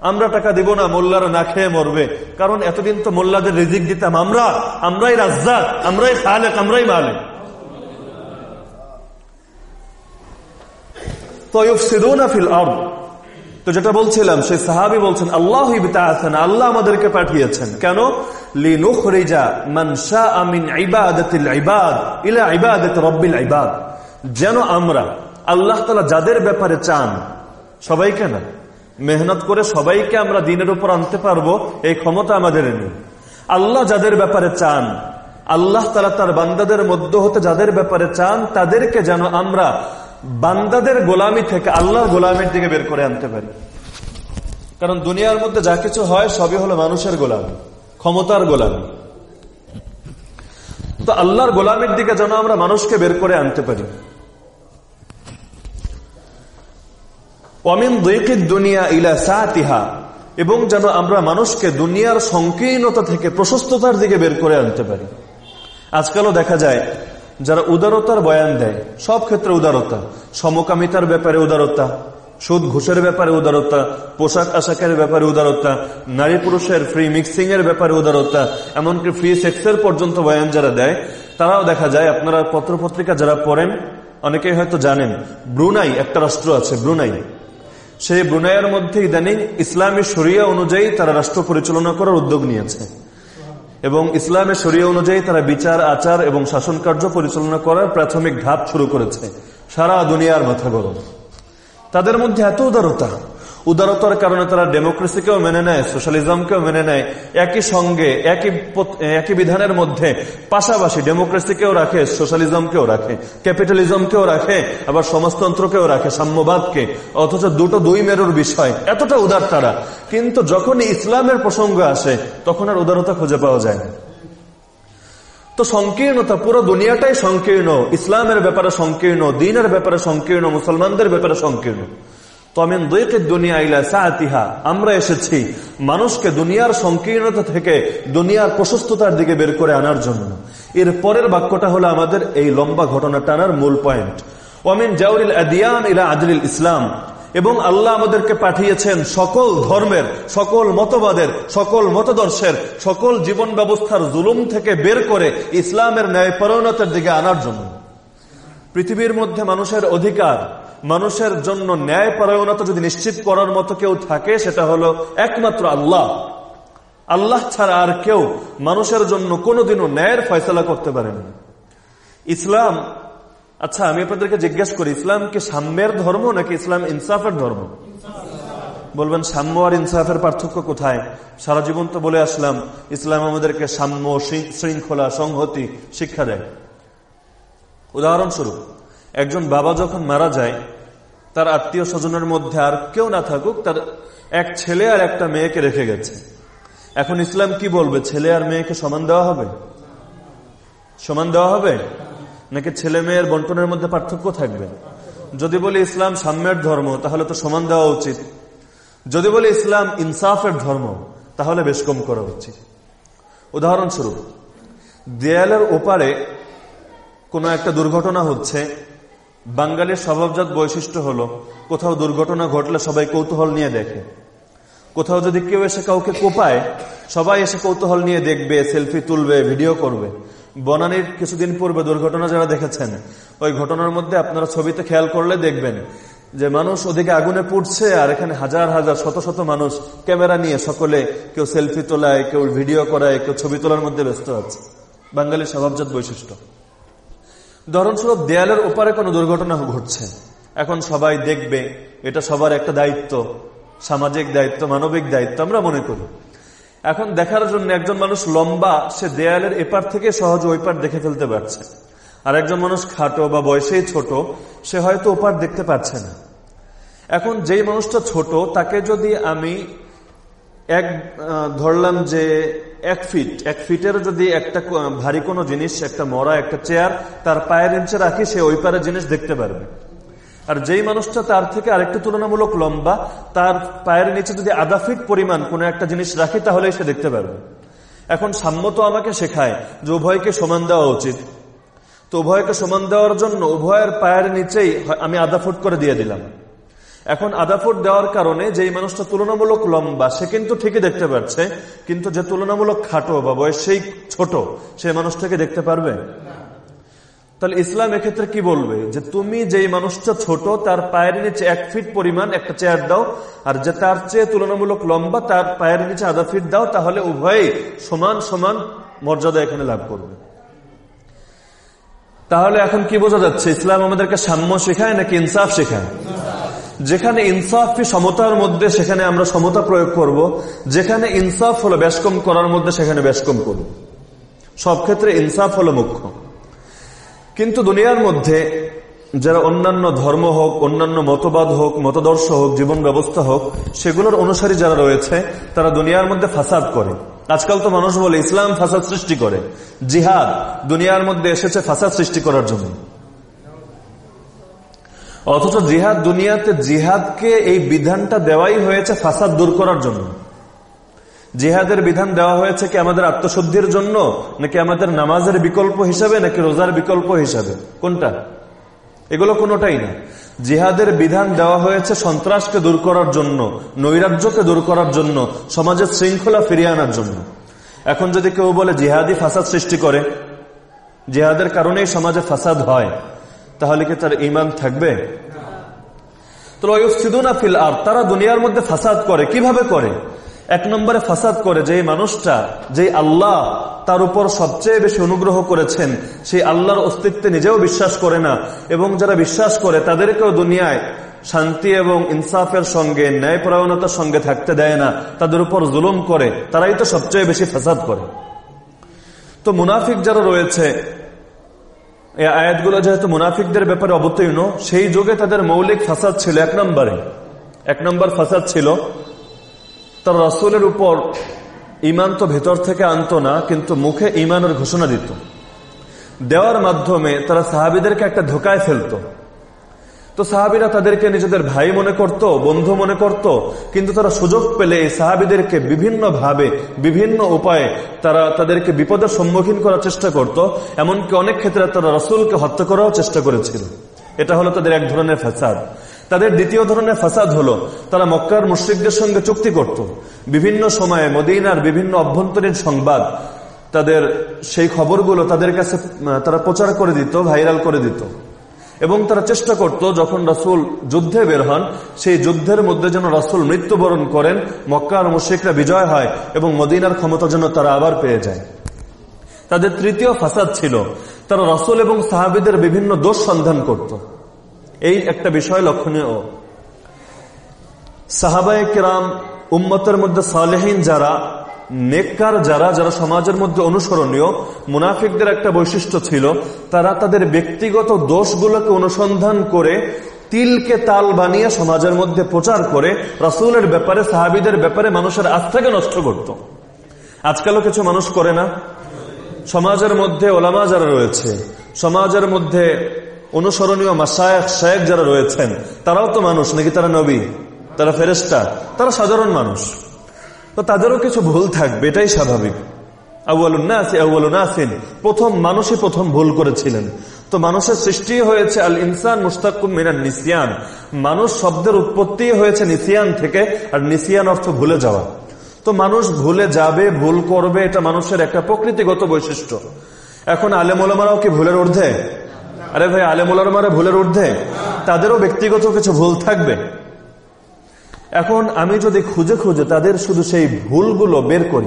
Speaker 1: আমরা টাকা দিব না, মোল্লারা না খেয়ে মরবে। কারণ এতদিন তো মোল্লাদের রিজিক দিতাম আমরা, আমরাই রাজ্জাক, আমরাই খালেক, আমরাই মালিক। তো যেটা বলছিলাম, সেই সাহাবি বলছেন, আল্লাহ আল্লাহ আমাদেরকে পাঠিয়েছেন। কেন? যেন আমরা আল্লাহ তালা যাদের ব্যাপারে চান, সবাইকে না, মেহনত করে সবাইকে আমরা দিনের উপর আনতে পারব, এই ক্ষমতা আমাদের নেই। আল্লাহ যাদের ব্যাপারে চান, আল্লাহ তালা তার বান্দাদের মধ্য হতে যাদের ব্যাপারে চান, তাদেরকে যেন আমরা বান্দাদের গোলামি থেকে, আল্লাহর গোলামির দিকে বের করে আনতে পারি। কারণ দুনিয়ার মধ্যে যা কিছু হয়, সবই হলো মানুষের গোলামি। ক্ষমতার গোলামি। তো আল্লাহর গোলামির দিকে যেন আমরা মানুষকে বের করে আনতে পারি। অমিন দুনিয়া ইলা সাতিহা, এবং যেন আমরা মানুষকে দুনিয়ার সংকীর্ণতা থেকে প্রশস্ততার দিকে বের করে আনতে পারি। আজকালও দেখা যায়, যারা উদারতার বয়ান দেয়, সব ক্ষেত্রে উদারতা, সমকামিতার ব্যাপারে উদারতা সুদ ঘুষের ব্যাপারে উদারতা, পোশাক আশাকের ব্যাপারে উদারতা, নারী পুরুষের ফ্রি মিক্সিং এর ব্যাপারে উদারতা, এমনকি ফ্রি সেক্সের পর্যন্ত বয়ান যারা দেয়, তারাও দেখা যায় আপনারা পত্রপত্রিকা যারা পড়েন, অনেকেই হয়তো জানেন, ব্রুনাই একটা রাষ্ট্র আছে, ব্রুনাই। সেই ব্রুনাইয়ের মধ্যে ইদানিং ইসলামী শরিয়া অনুযায়ী তারা রাষ্ট্র পরিচালনা করার উদ্যোগ নিয়েছে। এবং ইসলামের শরিয়া অনুযায়ী তারা বিচার, আচার এবং শাসন কার্য পরিচালনা করার প্রাথমিক ধাপ শুরু করেছে। সারা দুনিয়ার মাথা গরম। তাদের মধ্যে এত উদারতা। উদারতার কারণে তারা ডেমোক্রেসিকেও মেনে নেয়, সোশ্যালিজমকেও মেনে নেয়, একই সঙ্গে, একই একই বিধানের মধ্যে পাশাপাশি ডেমোক্রেসিকেও রাখে, সোশ্যালিজমকেও রাখে, ক্যাপিটালিজমকেও রাখে, আবার সমাজতন্ত্রকেও রাখে সাম্যবাদকে। অথচ দুটো দুই মেরুর বিষয়, এতটা উদার তারা। কিন্তু যখনই ইসলামের প্রসঙ্গ আসে, তখন আর উদারতা খুঁজে পাওয়া যায় না। তো সংকীর্ণতা পুরো দুনিয়াটাই সংকীর্ণ। ইসলামের ব্যাপারে সংকীর্ণ, দিনের ব্যাপারে সংকীর্ণ, মুসলমানদের ব্যাপারে সংকীর্ণ। তমেন দৈকের দুনিয়া ইলা সাতিহা আমরা এসেছি মানুষকে দুনিয়ার সংকীর্ণতা থেকে দুনিয়ার প্রশস্ততার দিকে বের করে আনার জন্য। এর পরের বাক্যটা হলো আমাদের এই লম্বা ঘটনা টানার মূল পয়েন্ট ওয়ামিন জাউরিল আদিয়ান ইলা আজরিল ইসলাম। এবং আল্লাহ আমাদেরকে পাঠিয়েছেন সকল ধর্মের, সকল মতবাদের, সকল মতদর্শের, সকল জীবন ব্যবস্থার জুলুম থেকে বের করে ইসলামের ন্যায় পরিণতের দিকে আনার জন্য। পৃথিবীর মধ্যে মানুষের অধিকার, মানুষের জন্য ন্যায় পরায়ণতা যদি নিশ্চিত করার মতো কেউ থাকে, সেটা হলো একমাত্র আল্লাহ। আল্লাহ ছাড়া আর কেউ মানুষের জন্য কোনোদিনও ন্যায়ের ফয়সলা করতে পারেন। ইসলাম আচ্ছা আমি আপনাদেরকে জিজ্ঞেস করি ইসলাম কি সাম্যের ধর্ম নাকি ইসলাম ইনসাফের ধর্ম? বলবেন, সাম্য আর ইনসাফের পার্থক্য কোথায়? সারা জীবন তো বলে আসলাম, ইসলাম আমাদেরকে সাম্য শৃঙ্খলা, সংহতি, শিক্ষা দেয়। উদাহরণস্বরূপ, একজন বাবা যখন মারা যায়, তার আত্মীয় স্বজনের মধ্যে আর কেউ না থাকুক, তার এক ছেলে আর একটা মেয়েকে রেখে গেছে। এখন ইসলাম কি বলবে? ছেলে আর মেয়েকে সমান দেওয়া হবে? সমান দেওয়া হবে? নাকি ছেলে মেয়ের বন্টনের মধ্যে পার্থক্য থাকবে? যদি বলি ইসলাম সাম্যের ধর্ম, তাহলে তো সমান দেওয়া উচিত। যদি বলি ইসলাম ইনসাফের ধর্ম, তাহলে বেশ কম করা উচিত। উদাহরণস্বরূপ, দেয়ালের ওপারে কোনো একটা দুর্ঘটনা হচ্ছে বাঙালির স্বভাবজাত বৈশিষ্ট্য হলো, কোথাও দুর্ঘটনা ঘটলে সবাই কৌতূহল নিয়ে দেখে। কোথাও যদি কেউ এসে কাউকে কোপায়, সবাই এসে কৌতূহল নিয়ে দেখবে, সেলফি তুলবে, ভিডিও করবে। বনানির কিছুদিন পূর্বে দুর্ঘটনা যারা দেখেছেন, ওই ঘটনার মধ্যে আপনারা ছবিতে খেয়াল করলে দেখবেন যে মানুষ ওদিকে আগুনে পুড়ছে আর এখানে হাজার হাজার, শত শত মানুষ ক্যামেরা নিয়ে সকলে কেউ সেলফি তোলায়, কেউ ভিডিও করায়, কেউ ছবি তোলার মধ্যে ব্যস্ত আছে। বাঙালির স্বভাবজাত বৈশিষ্ট্য। উদাহরণস্বরূপ দেয়ালের ওপারে কোনো দুর্ঘটনা ঘটছে, এখন সবাই দেখবে এটা সবার একটা দায়িত্ব, সামাজিক দায়িত্ব, মানবিক দায়িত্ব, আমরা মনে করি। এখন দেখার জন্য একজন মানুষ লম্বা, সে দেয়ালের এপার থেকে সহজ ওই পার দেখে ফেলতে পারছে। আর একজন মানুষ খাটো বা বয়সেই ছোট, সে হয়তো ওপার দেখতে পাচ্ছে না। এখন যেই মানুষটা ছোট, তাকে যদি আমি এক ধরলাম যে এক ফিট, এক ফিটের যদি একটা ভারী কোনো জিনিস, একটা মরা, একটা চেয়ার, তার পায়ের ইঞ্চে রাখি, সে ওই পারে জিনিস দেখতে পারবে। আর যেই মানুষটা তার থেকে আরেকটু তুলনামূলক লম্বা, তার পায়ের নিচে যদি আধা ফিট পরিমাণ কোনো একটা জিনিস রাখি তাহলে সে দেখতে পারবে। এখন সাম্য তো আমাকে শেখায় যে উভয়কে সমান দেওয়া উচিত। তো উভয়কে সমান দেওয়ার জন্য উভয়ের পায়ের নিচেই আমি আধা ফুট করে দিয়ে দিলাম। এখন আধা ফুট দেওয়ার কারণে যেই মানুষটা তুলনামূলক লম্বা, সে কিন্তু ঠিকই দেখতে পাচ্ছে কিন্তু যে তুলনামূলক খাটো বা বয়স সেই ছোট সেই মানুষটাকে দেখতে পারবে? তাহলে ইসলাম এক্ষেত্রে কি বলবে? যে তুমি যেই মানুষটা ছোট, তার পায়ের নিচে এক ফিট পরিমাণ একটা চেয়ার দাও, আর যে তার চেয়ে তুলনামূলক লম্বা, তার পায়ের নিচে আধা ফিট দাও, তাহলে উভয়ই সমান সমান মর্যাদা এখানে লাভ করবে। তাহলে এখন কি বোঝা যাচ্ছে? ইসলাম আমাদেরকে সাম্য শেখায় নাকি ইনসাফ শেখায়? যেখানে ইনসাফ সমতার মধ্যে, সেখানে আমরা সমতা প্রয়োগ করব। যেখানে ইনসাফ হলো ব্যাসকম করার মধ্যে, সেখানে ব্যাসকম করব সব ক্ষেত্রে ইনসাফ হলো মুখ্য। কিন্তু দুনিয়ার মধ্যে যারা অন্যান্য ধর্ম হোক, অন্যান্য মতবাদ হোক, মতদর্শ হোক, জীবন ব্যবস্থা হোক, সেগুলোর অনুসারী যারা রয়েছে, তারা দুনিয়ার মধ্যে ফাসাদ করে। আজকাল তো মানুষ বলে ইসলাম ফাসাদ সৃষ্টি করে। জিহাদ দুনিয়ার মধ্যে এসেছে ফাসাদ সৃষ্টি করার জন্য। অথচ জিহাদ দুনিয়াতে জিহাদকে এই বিধানটা দেওয়াই হয়েছে ফাসাদ দূর করার জন্য। জিহাদের বিধান দেওয়া হয়েছে কি আমাদের আত্মশুদ্ধির জন্য নাকি আমাদের নামাজের বিকল্প হিসাবে নাকি রোজার বিকল্প হিসাবে? কোনটা? এগুলো কোনোটাই না। জিহাদের বিধান দেওয়া হয়েছে সন্ত্রাসকে দূর করার জন্য নৈরাজ্যকে দূর করার জন্য সমাজের শৃঙ্খলা ফিরিয়ে আনার জন্য। এখন যদি কেউ বলে জিহাদি ফাসাদ সৃষ্টি করে জিহাদের কারণেই সমাজে ফাসাদ হয় তাহলে কি তার ইমান থাকবে? ফিল আর তারা দুনিয়ার মধ্যে ফাসাদ করে। কীভাবে করে? এক নম্বরে ফাসাদ করে যে মানুষটা যে আল্লাহ তার উপর সবচেয়ে বেশি অনুগ্রহ করেছেন, সেই আল্লাহর অস্তিত্বে নিজেও বিশ্বাস করে না। এবং যারা বিশ্বাস করে, তাদেরকেও দুনিয়ায় শান্তি এবং ইনসাফের সঙ্গে, ন্যায়পরায়ণতার সঙ্গে থাকতে দেয় না। তাদের উপর জুলুম করে, তারাই তো সবচেয়ে বেশি ফাসাদ করে। তো মুনাফিক যারা রয়েছে এই আয়াতগুলো যেহেতু মুনাফিকদের ব্যাপারে অবতীর্ণ, সেই যুগে তাদের মৌলিক ফাসাদ ছিল এক নম্বরে। এক নম্বর ফাসাদ ছিল তার রসুলের উপর ইমান তো ভেতর থেকে আনতো না, কিন্তু মুখে ইমানের ঘোষণা দিত। দেওয়ার মাধ্যমে তারা সাহাবিদেরকে একটা ধোকায় ফেলত। তো সাহাবিরা তাদেরকে নিজেদের ভাই মনে করত, বন্ধু মনে করত, কিন্তু তারা সুযোগ পেলে এই সাহাবিদেরকে বিভিন্ন ভাবে বিভিন্ন উপায়ে তারা তাদেরকে বিপদের সম্মুখীন করার চেষ্টা করত, এমনকি অনেক ক্ষেত্রে তারা রসুলকে হত্যা করাও চেষ্টা করেছিল। এটা হলো তাদের এক ধরনের ফ্যাসাদ। তাদের দ্বিতীয় ধরনের ফাসাদ হলো, তারা মক্কার মুশ্রিকদের সঙ্গে চুক্তি করত। বিভিন্ন সময়ে মদিনার বিভিন্ন অভ্যন্তরীণ সংবাদ তাদের সেই খবরগুলো তাদের কাছে তারা প্রচার করে দিত, ভাইরাল করে দিত। এবং তারা চেষ্টা করত, যখন রাসুল যুদ্ধে বের হন, সেই যুদ্ধের মধ্যে যেন রাসুল মৃত্যুবরণ করেন, মক্কার মুশ্রিকরা বিজয় হয় এবং মদিনার ক্ষমতা যেন তারা আবার পেয়ে যায়। তাদের তৃতীয় ফাসাদ ছিল, তারা রসুল এবং সাহাবিদের বিভিন্ন দোষ সন্ধান করত। এই একটা বিষয় লক্ষণীয়। সাহাবায় কেরাম উম্মতের মধ্যে সালেহীন যারা, নেককার যারা যারা সমাজের মধ্যে অনুসরণীয়, মুনাফিকদের একটা বৈশিষ্ট্য ছিল, তারা তাদের ব্যক্তিগত দোষগুলোকে অনুসন্ধান করে তিলকে তাল বানিয়ে সমাজের মধ্যে প্রচার করে রাসুলের ব্যাপারে, সাহাবিদের ব্যাপারে মানুষের আস্থাকে নষ্ট করত। আজকালও কিছু মানুষ করে না। সমাজের মধ্যে ওলামা যারা রয়েছে, সমাজের মধ্যে অনুসরণীয় মাসায়ক শায়েক যারা রয়েছেন, তারাও তো মানুষ, নাকি তারা নবী? তারা ফেরেস্তা তারা সাধারণ মানুষ। তো তাদেরও কিছু ভুল থাকবে, এটাই স্বাভাবিক। আউ্বালুন্নাসিন প্রথম মানুষই প্রথম ভুল করেছিলেন। তো মানুষের সৃষ্টি হয়েছে আল ইনসান মুস্তাকুম মিনান নিসিয়ান। মানুষ শব্দের উৎপত্তি হয়েছে নিসিয়ান থেকে, আর নিসিয়ান অর্থ ভুলে যাওয়া। তো মানুষ ভুলে যাবে, ভুল করবে, এটা মানুষের একটা প্রকৃতিগত বৈশিষ্ট্য। এখন আলেমোলামারাও কি ভুলের ঊর্ধ্বে? আরে ভাই আলেমোলামারা ভুলের ঊর্ধ্বে? তাদেরও ব্যক্তিগত কিছু ভুল থাকবে। এখন আমি যদি খুঁজে খুঁজে তাদের শুধু সেই ভুলগুলো বের করি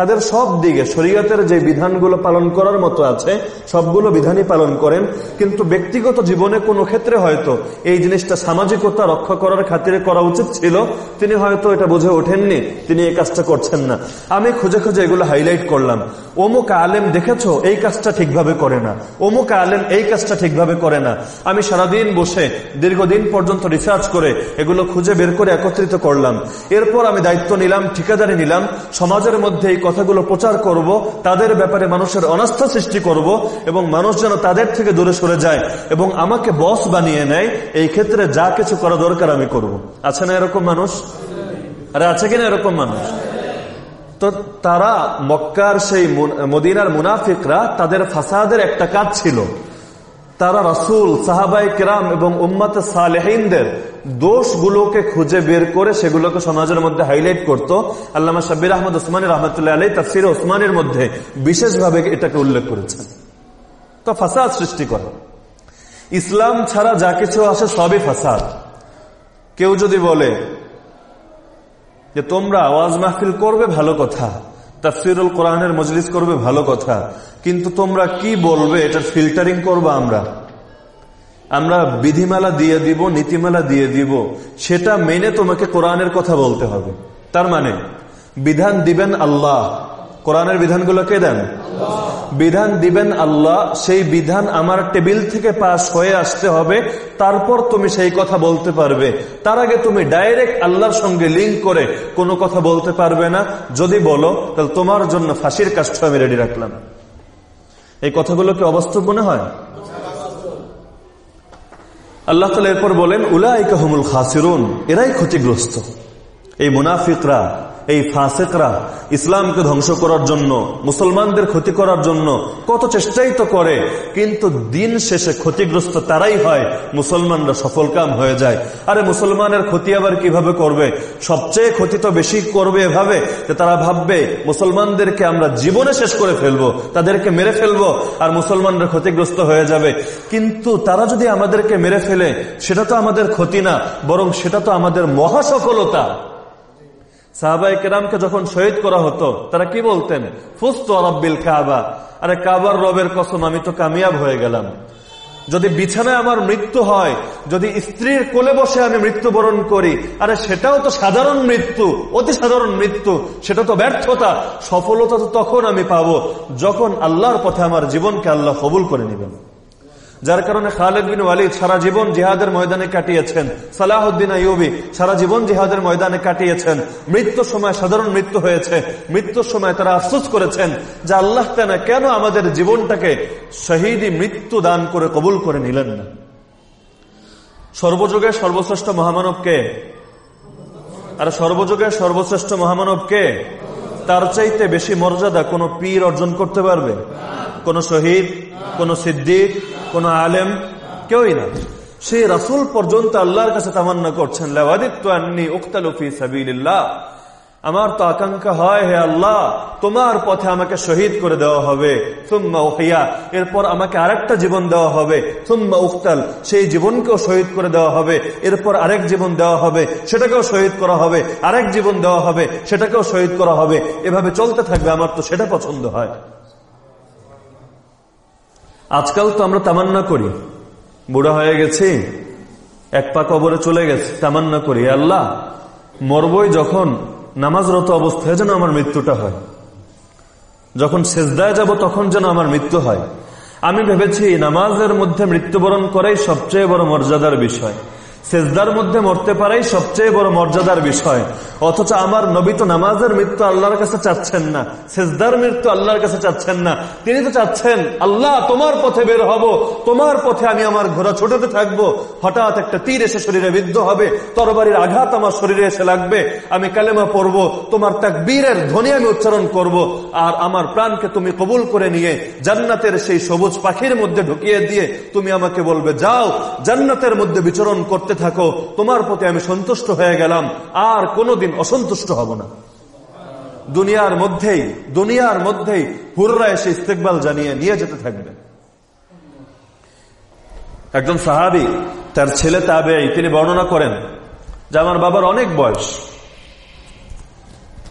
Speaker 1: তাদের সব দিকে, শরীয়তের যে বিধানগুলো পালন করার মতো আছে, সবগুলো বিধানই পালন করেন। কিন্তু ব্যক্তিগত জীবনে কোনো ক্ষেত্রে হয়তো এই জিনিসটা সামাজিকতা রক্ষা করার খাতিরে করা উচিত ছিল। তিনি হয়তো এটা বুঝে ওঠেননি, তিনি এই কাজটা করছেন না। আমি খুঁজে খুঁজে এগুলো হাইলাইট করলাম। অমুক আলেম দেখেছ, এই কাজটা ঠিকভাবে করে না। অমুক আলেম এই কাজটা ঠিকভাবে করে না। আমি সারাদিন বসে, দীর্ঘদিন পর্যন্ত রিসার্চ করে এগুলো খুঁজে বের করে একত্রিত করলাম। এরপর আমি দায়িত্ব নিলাম, ঠিকাদারি নিলাম। সমাজের মধ্যে এই কথাগুলো প্রচার করব, তাদের ব্যাপারে মানুষের অনাস্থা সৃষ্টি করব এবং মানুষ যেন তাদের থেকে দূরে সরে যায় এবং আমাকে বস বানিয়ে নেয়, এই ক্ষেত্রে যা কিছু করা দরকার আমি করব। আছে না এরকম মানুষ? আরে আছে কিনা এরকম মানুষ? তো তারা মক্কার সেই মদিনার মুনাফিকরা তাদের ফাসাদের একটা কাজ ছিল। তারা রাসুল সাহাবাই কেরাম এবং উম্মাত সালেহিনদের দোষগুলোকে খুঁজে বের করে সেগুলোকে সমাজের মধ্যে হাইলাইট করত। আল্লামা সাব্বির আহমদ ওসমানী রহমতুল্লাহ আলী তাফসির ওসমানের মধ্যে বিশেষভাবে এটাকে উল্লেখ করেছেন। তো ফাসাদ সৃষ্টি করে। ইসলাম ছাড়া যা কিছু আসে সবই ফাসাদ। কেউ যদি বলে যে তোমরা আওয়াজ মাহফিল করবে, ভালো কথা। তাফসিরুল কোরআনের মজলিস করবে, ভালো কথা। কিন্তু তোমরা কি বলবে, এটার ফিল্টারিং করবা আমরা। আমরা বিধিমালা দিয়ে দিব, নীতিমালা দিয়ে দিব, সেটা মেনে তোমাকে কোরআনের কথা বলতে হবে। তার মানে বিধান দিবেন আল্লাহ। কোরআনের বিধানগুলো কে দেন? বিধান দিবেন আল্লাহ, সেই বিধান আমার টেবিল থেকে পাশ হয়ে আসতে হবে, তারপর তুমি সেই কথা বলতে পারবে। তার আগে তুমি ডাইরেক্ট আল্লাহর সঙ্গে লিঙ্ক করে কোনো কথা বলতে পারবে না। যদি বলো, তাহলে তোমার জন্য ফাঁসির কাষ্ঠ আমি রেডি রাখলাম। এই কথাগুলো কি অবাস্তব মনে হয়? আল্লাহ তালা এরপর বলেন উলা উলাইকাহমুল খাসিরুন, এরাই ক্ষতিগ্রস্ত। এই মুনাফিকরা এই ফাসেকরা ইসলামকে ধ্বংস করার জন্য, মুসলমানদের ক্ষতি করার জন্য কত চেষ্টাই তো করে, কিন্তু দিন শেষে ক্ষতিগ্রস্ত তারাই হয়, মুসলমানরা সফল কাম হয়ে যায়। আরে মুসলমানের ক্ষতি আবার কীভাবে করবে? সবচেয়ে ক্ষতি তো বেশি করবে এভাবে যে তারা ভাববে, মুসলমানদেরকে আমরা জীবনে শেষ করে ফেলব, তাদেরকে মেরে ফেলব, আর মুসলমানরা ক্ষতিগ্রস্ত হয়ে যাবে। কিন্তু তারা যদি আমাদেরকে মেরে ফেলে, সেটা তো আমাদের ক্ষতি না, বরং সেটা তো আমাদের মহা সফলতা সাহাবাই কেরামকে যখন শহীদ করা হতো, তারা কি বলতেন? ফুস্ত রব্বিল কাবা। আরে কাবার রবের কসম, আমি তো কামিয়াব হয়ে গেলাম। যদি বিছানায় আমার মৃত্যু হয়, যদি স্ত্রীর কোলে বসে আমি মৃত্যুবরণ করি, আরে সেটাও তো সাধারণ মৃত্যু, অতি সাধারণ মৃত্যু, সেটা তো ব্যর্থতা। সফলতা তো তখন আমি পাবো, যখন আল্লাহর পথে আমার জীবনকে আল্লাহ কবুল করে নেবেন। যার কারণে খালেদ বিন ওয়ালিদ সারা জীবন জিহাদের ময়দানে কাটিয়েছেন। সালাহদ্দিন আইবি সারা জীবন জিহাদের ময়দানে কাটিয়েছেন। মৃত্যুর সময় সাধারণ মৃত্যু হয়েছে। মৃত্যুর সময় তারা আফসোস করেছেন যে আল্লাহ তেনা কেন আমাদের জীবনটাকে শহীদি মৃত্যু দান করে কবুল করে নিলেন না। সর্বযুগের সর্বশ্রেষ্ঠ মহামানব কে? আর সর্বযুগের সর্বশ্রেষ্ঠ মহামানব কে? তার চাইতে বেশি মর্যাদা কোনো পীর অর্জন করতে পারবে? কোন শহীদ? কোন সিদ্দিক? কোন আলেম কেউই না। সে রাসুল পর্যন্ত আল্লাহর কাছে তামান্না করছেন আমার তো আকাঙ্ক্ষা হয়, হে আল্লাহ, তোমার পথে আমাকে শহীদ করে দেওয়া হবে। এরপর আমাকে আরেকটা জীবন দেওয়া হবে। উক্তাল, সেই জীবনকেও শহীদ করে দেওয়া হবে। এরপর আরেক জীবন দেওয়া হবে, সেটাকেও শহীদ করা হবে। আরেক জীবন দেওয়া হবে, সেটাকেও শহীদ করা হবে। এভাবে চলতে থাকবে, আমার তো সেটা পছন্দ হয়। আজকাল তো আমরা তামান্না করি। বুড়া হয়ে গেছি, এক পা কবরে চলে গেছে, তামান্না করি। আল্লাহ, মরবই যখন নামাজরত অবস্থায় যেন আমার মৃত্যুটা হয়। যখন সেজদায় যাব তখন যেন আমার মৃত্যু হয়। আমি ভেবেছি, নামাজের মধ্যে মৃত্যুবরণ করাই সবচেয়ে বড় মর্যাদার বিষয়। সেজদার মধ্যে মরতে পারাই সবচেয়ে বড় মর্যাদার বিষয়। অথচ আমার নবী তো নামাজের মৃত্যু আল্লাহর কাছে চাচ্ছেন না। সেজদার মৃত্যু আল্লাহর কাছে চাচ্ছেন না। তিনি তো চাচ্ছেন, আল্লাহ, তোমার পথে বের হব। তোমার পথে আমি আমার ঘোরা ছোটতে থাকব। হঠাৎ একটা তীর এসে শরীরে বিদ্ধ হবে। তরবারির আঘাত আমার শরীরে এসে লাগবে। আমি কালেমা পড়ব। তোমার বীরের ধ্বনি আমি উচ্চারণ করব। আর আমার প্রাণকে তুমি কবুল করে নিয়ে জান্নাতের সেই সবুজ পাখির মধ্যে ঢুকিয়ে দিয়ে তুমি আমাকে বলবে, যাও, জান্নাতের মধ্যে বিচরণ করতে থাকো, তোমার প্রতি আমি সন্তুষ্ট হয়ে গেলাম, আর কোনোদিন অসন্তুষ্ট হব না। দুনিয়ার মধ্যেই দুনিয়ার মধ্যেই হুররা এসে ইস্তেকবাল জানিয়ে নিয়ে যেতে থাকবে। একজন সাহাবি, তার ছেলে তাবে তিনি বর্ণনা করেন যে আমার বাবার অনেক বয়স,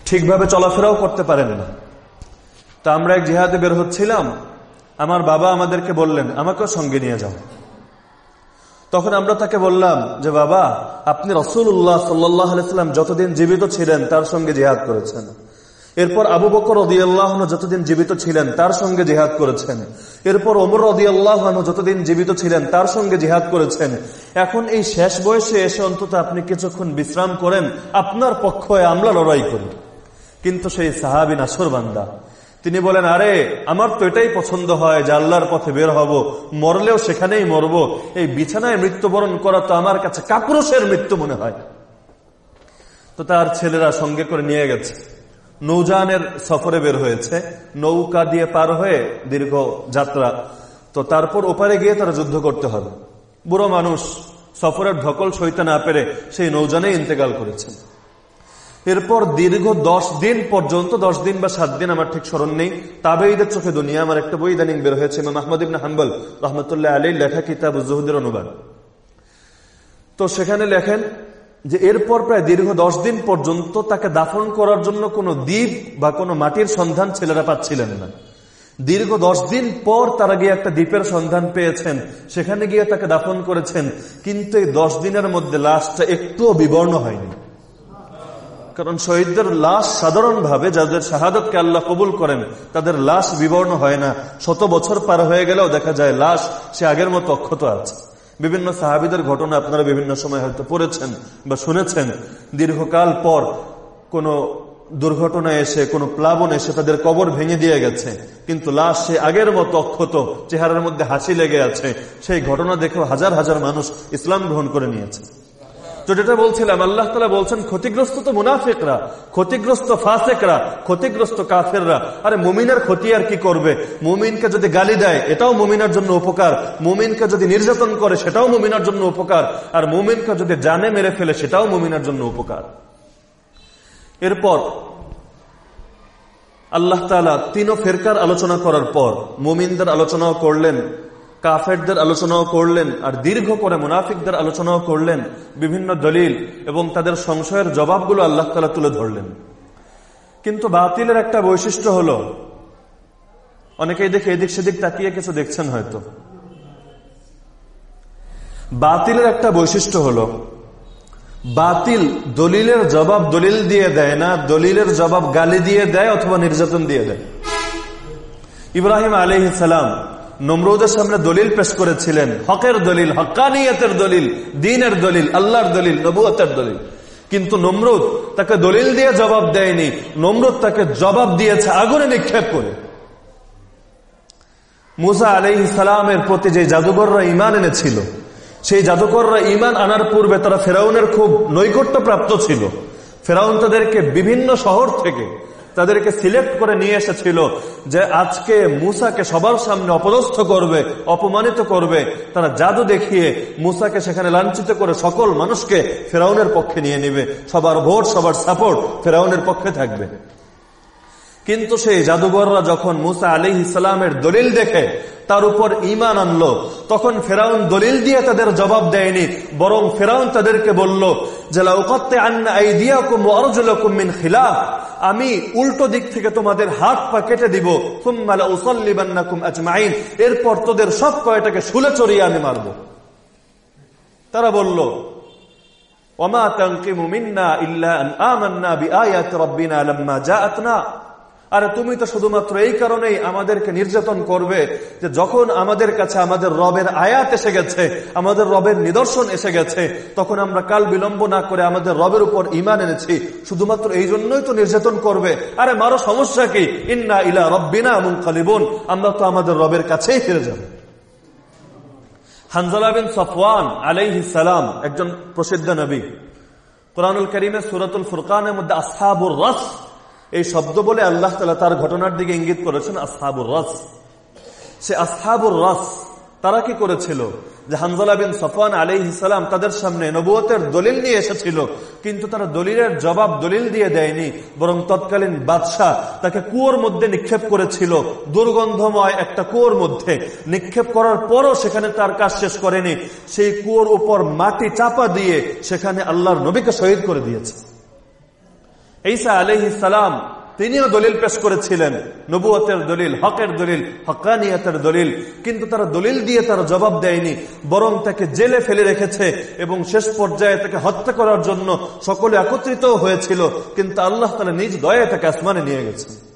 Speaker 1: ঠিকভাবে চলাফেরাও করতে পারেন না। তা আমরা এক জিহাদে বের হচ্ছিলাম, আমার বাবা আমাদেরকে বললেন, আমাকেও সঙ্গে নিয়ে যাও। তখন আমরা তাকে বললাম, যে বাবা, আপনি রসুল্লাহ সাল্লাম যতদিন জীবিত ছিলেন, তার সঙ্গে জেহাদ করেছেন। এরপর আবু বকর রদিয়াল্লাহ যতদিন জীবিত ছিলেন, তার সঙ্গে জেহাদ করেছেন। এরপর ওমর রদিয়াল্লাহ যতদিন জীবিত ছিলেন, তার সঙ্গে জেহাদ করেছেন। এখন এই শেষ বয়সে এসে অন্তত আপনি কিছুক্ষণ বিশ্রাম করেন, আপনার পক্ষ আমরা লড়াই করি। কিন্তু সেই সাহাবিন আসর বান্দা তিনি বলেন, আরে, আমার তো এটাই পছন্দ হয় যে আল্লাহর পথে বের হব, মরলেও সেখানেই মরব। এই বিছানায় মৃত্যুবরণ করা তো আমার কাছে কাপুরুষের মৃত্যু মনে হয়। তো তার ছেলেরা সঙ্গে করে নিয়ে গেছে। নৌজানের সফরে বের হয়েছে, নৌকা দিয়ে পার হয়ে দীর্ঘ যাত্রা। তো তারপর ওপারে গিয়ে তারা যুদ্ধ করতে হবে। বুড়ো মানুষ সফরের ধকল সইতে না পেরে সেই নৌজানে ইন্তেকাল করেছেন। এরপর দীর্ঘ দশ দিন পর্যন্ত, দশ দিন বা সাত দিন আমার ঠিক স্মরণ নেই তাবেইদের চোখে দুনিয়া আমার একটা বই দানিং বের হয়েছে মাহমুদ ইবনা হাম্বল, রহমতুল্লাহ আলী লেখা কিতাব জহুদের অনুবাদ। তো সেখানে লেখেন যে, এরপর প্রায় দীর্ঘ দশ দিন পর্যন্ত তাকে দাফন করার জন্য কোনো দ্বীপ বা কোনো মাটির সন্ধান ছেলেরা পাচ্ছিলেন না। দীর্ঘ দশ দিন পর তারা গিয়ে একটা দ্বীপের সন্ধান পেয়েছেন, সেখানে গিয়ে তাকে দাফন করেছেন, কিন্তু এই দশ দিনের মধ্যে লাশটা একটুও বিবর্ণ হয়নি। কারণ শহীদদের লাশ সাধারণভাবে যাদের শাহাদতকে আল্লাহ কবুল করেন, তাদের লাশ বিবর্ণ হয় না। শত বছর পার হয়ে গেলেও দেখা যায় লাশ সে আগের মতো অক্ষত আছে। বিভিন্ন সাহাবিদের ঘটনা আপনারা বিভিন্ন সময় হয়তো পড়েছেন বা শুনেছেন। দীর্ঘকাল পর কোনো দুর্ঘটনা এসে, কোনো প্লাবন এসে তাদের কবর ভেঙে দিয়ে গেছে। কিন্তু লাশ সে আগের মতো অক্ষত, চেহারার মধ্যে হাসি লেগে আছে। সেই ঘটনা দেখেও হাজার হাজার মানুষ ইসলাম গ্রহণ করে নিয়েছে। তো যেটা বলছিলাম, আল্লাহ তালা বলছেন, ক্ষতিগ্রস্ত তো মুনাফিকরা, ক্ষতিগ্রস্ত ফাসেকরা, ক্ষতিগ্রস্ত কাফেররা। আরে, মুমিনের ক্ষতি আর কি করবে? মুমিনকে যদি গালি দেয়, এটাও মুমিনার জন্য উপকার। মুমিনকে যদি নির্যাতন করে, সেটাও মুমিনার জন্য উপকার। আর মুমিনকে যদি জানে মেরে ফেলে, সেটাও মুমিনার জন্য উপকার। এরপর, আল্লাহ তালা তিনও ফেরকার আলোচনা করার পর মুমিনদের আলোচনাও করলেন। কাফেরদের আলোচনাও করলেন আর দীর্ঘ করে মুনাফিকদের আলোচনাও করলেন বিভিন্ন দলিল এবং তাদের সংশয়ের জবাবগুলো আল্লাহ তালা তুলে ধরলেন। কিন্তু বাতিলের একটা বৈশিষ্ট্য হলো, অনেকেই দেখে এদিক সেদিক তাকিয়ে কিছু দেখছেন হয়তো। বাতিলের একটা বৈশিষ্ট্য হলো, বাতিল দলিলের জবাব দলিল দিয়ে দেয় না, দলিলের জবাব গালি দিয়ে দেয় অথবা নির্যাতন দিয়ে দেয়। ইব্রাহিম আলহ সালাম নমরুদের সামনে দলিল পেশ করেছিলেন। হকের দলিল, হকানিয়তের দলিল, দিনের দলিল, আল্লাহর দলিল, নবুয়তের দলিল। কিন্তু নমরুদ তাকে দলিল দিয়ে জবাব দেয়নি। নমরুদ তাকে জবাব দিয়েছে আগুনে নিক্ষেপ করে। মুসা আলি সালামের প্রতি যে জাদুঘররা ইমান এনেছিল, সেই জাদুকররা ইমান আনার পূর্বে তারা ফেরাউনের খুব নৈকট্য প্রাপ্ত ছিল। ফেরাউন তাদেরকে বিভিন্ন শহর থেকে তাদেরকে সিলেক্ট করে নিয়ে এসেছিল যে আজকে মুসাকে সবার সামনে অপদস্থ করবে, অপমানিত করবে। তারা জাদু দেখিয়ে মুসাকে সেখানে লাঞ্ছিত করে সকল মানুষকে ফেরাউনের পক্ষে নিয়ে নেবে। সবার ভোট, সবার সাপোর্ট ফেরাউনের পক্ষে থাকবে। কিন্তু সেই জাদুঘররা যখন মুসা আলি ইসলামের দলিল দেখে, তার উপর ইমান আনলো, তখন ফেরাউন দলিল দিয়ে তাদের জবাব দেয়নি, বরং ফেরাউন তাদেরকে বলল, যে আমি উল্টো দিক থেকে তোমাদের হাত পা কেটে দিব এরপর তোদের সব কয়টাকে শুলে চড়িয়ে আমি মারব। তারা বলল, ওমা তাঙ্কিমু মিন্না ইল্লা আন আমান্না বিআয়াতি রাব্বিনা লাম্মা আর তুমি তো শুধুমাত্র এই কারণেই আমাদেরকে নির্যাতন করবে যে যখন আমাদের কাছে আমাদের রবের আয়াত এসে গেছে, আমাদের রবের নিদর্শন এসে গেছে, তখন আমরা কাল বিলম্ব না করে আমাদের রবের উপর ইমান এনেছি। শুধুমাত্র এই জন্যই তো নির্যাতন করবে। আরে মারো সমস্যা কি? ইন্না ইলা রব্বিনা এমন খালিবন আমরা তো আমাদের রবের কাছেই ফিরে যাব। হানজালা বিন সফওয়ান আলাইহি সালাম, একজন প্রসিদ্ধ নবী। কোরআনুল করিমের সুরতুল ফুরকানের মধ্যে আসহাবুর রস এই শব্দ বলে আল্লাহ তালা তার ঘটনার দিকে ইঙ্গিত করেছেন আসহাবুর রস। সে আসহাবুর রস, তারা কি করেছিল? যে বিন সফান আলী ইসালাম তাদের সামনে নবুয়তের দলিল নিয়ে এসেছিল, কিন্তু তারা দলিলের জবাব দলিল দিয়ে দেয়নি, বরং তৎকালীন বাদশাহ তাকে কুয়োর মধ্যে নিক্ষেপ করেছিল, দুর্গন্ধময় একটা কুয়োর মধ্যে। নিক্ষেপ করার পরও সেখানে তার কাজ শেষ করেনি। সেই কুয়োর উপর মাটি চাপা দিয়ে সেখানে আল্লাহর নবীকে শহীদ করে দিয়েছে। ঈসা আলহ ইসালাম তিনিও দলিল পেশ করেছিলেন। নবুয়তের দলিল, হকের দলিল, হকানিয়তের দলিল। কিন্তু তারা দলিল দিয়ে তারা জবাব দেয়নি, বরং তাকে জেলে ফেলে রেখেছে এবং শেষ পর্যায়ে তাকে হত্যা করার জন্য সকলে একত্রিত হয়েছিল। কিন্তু আল্লাহ তালা নিজ দয়ে তাকে আসমানে নিয়ে গেছেন।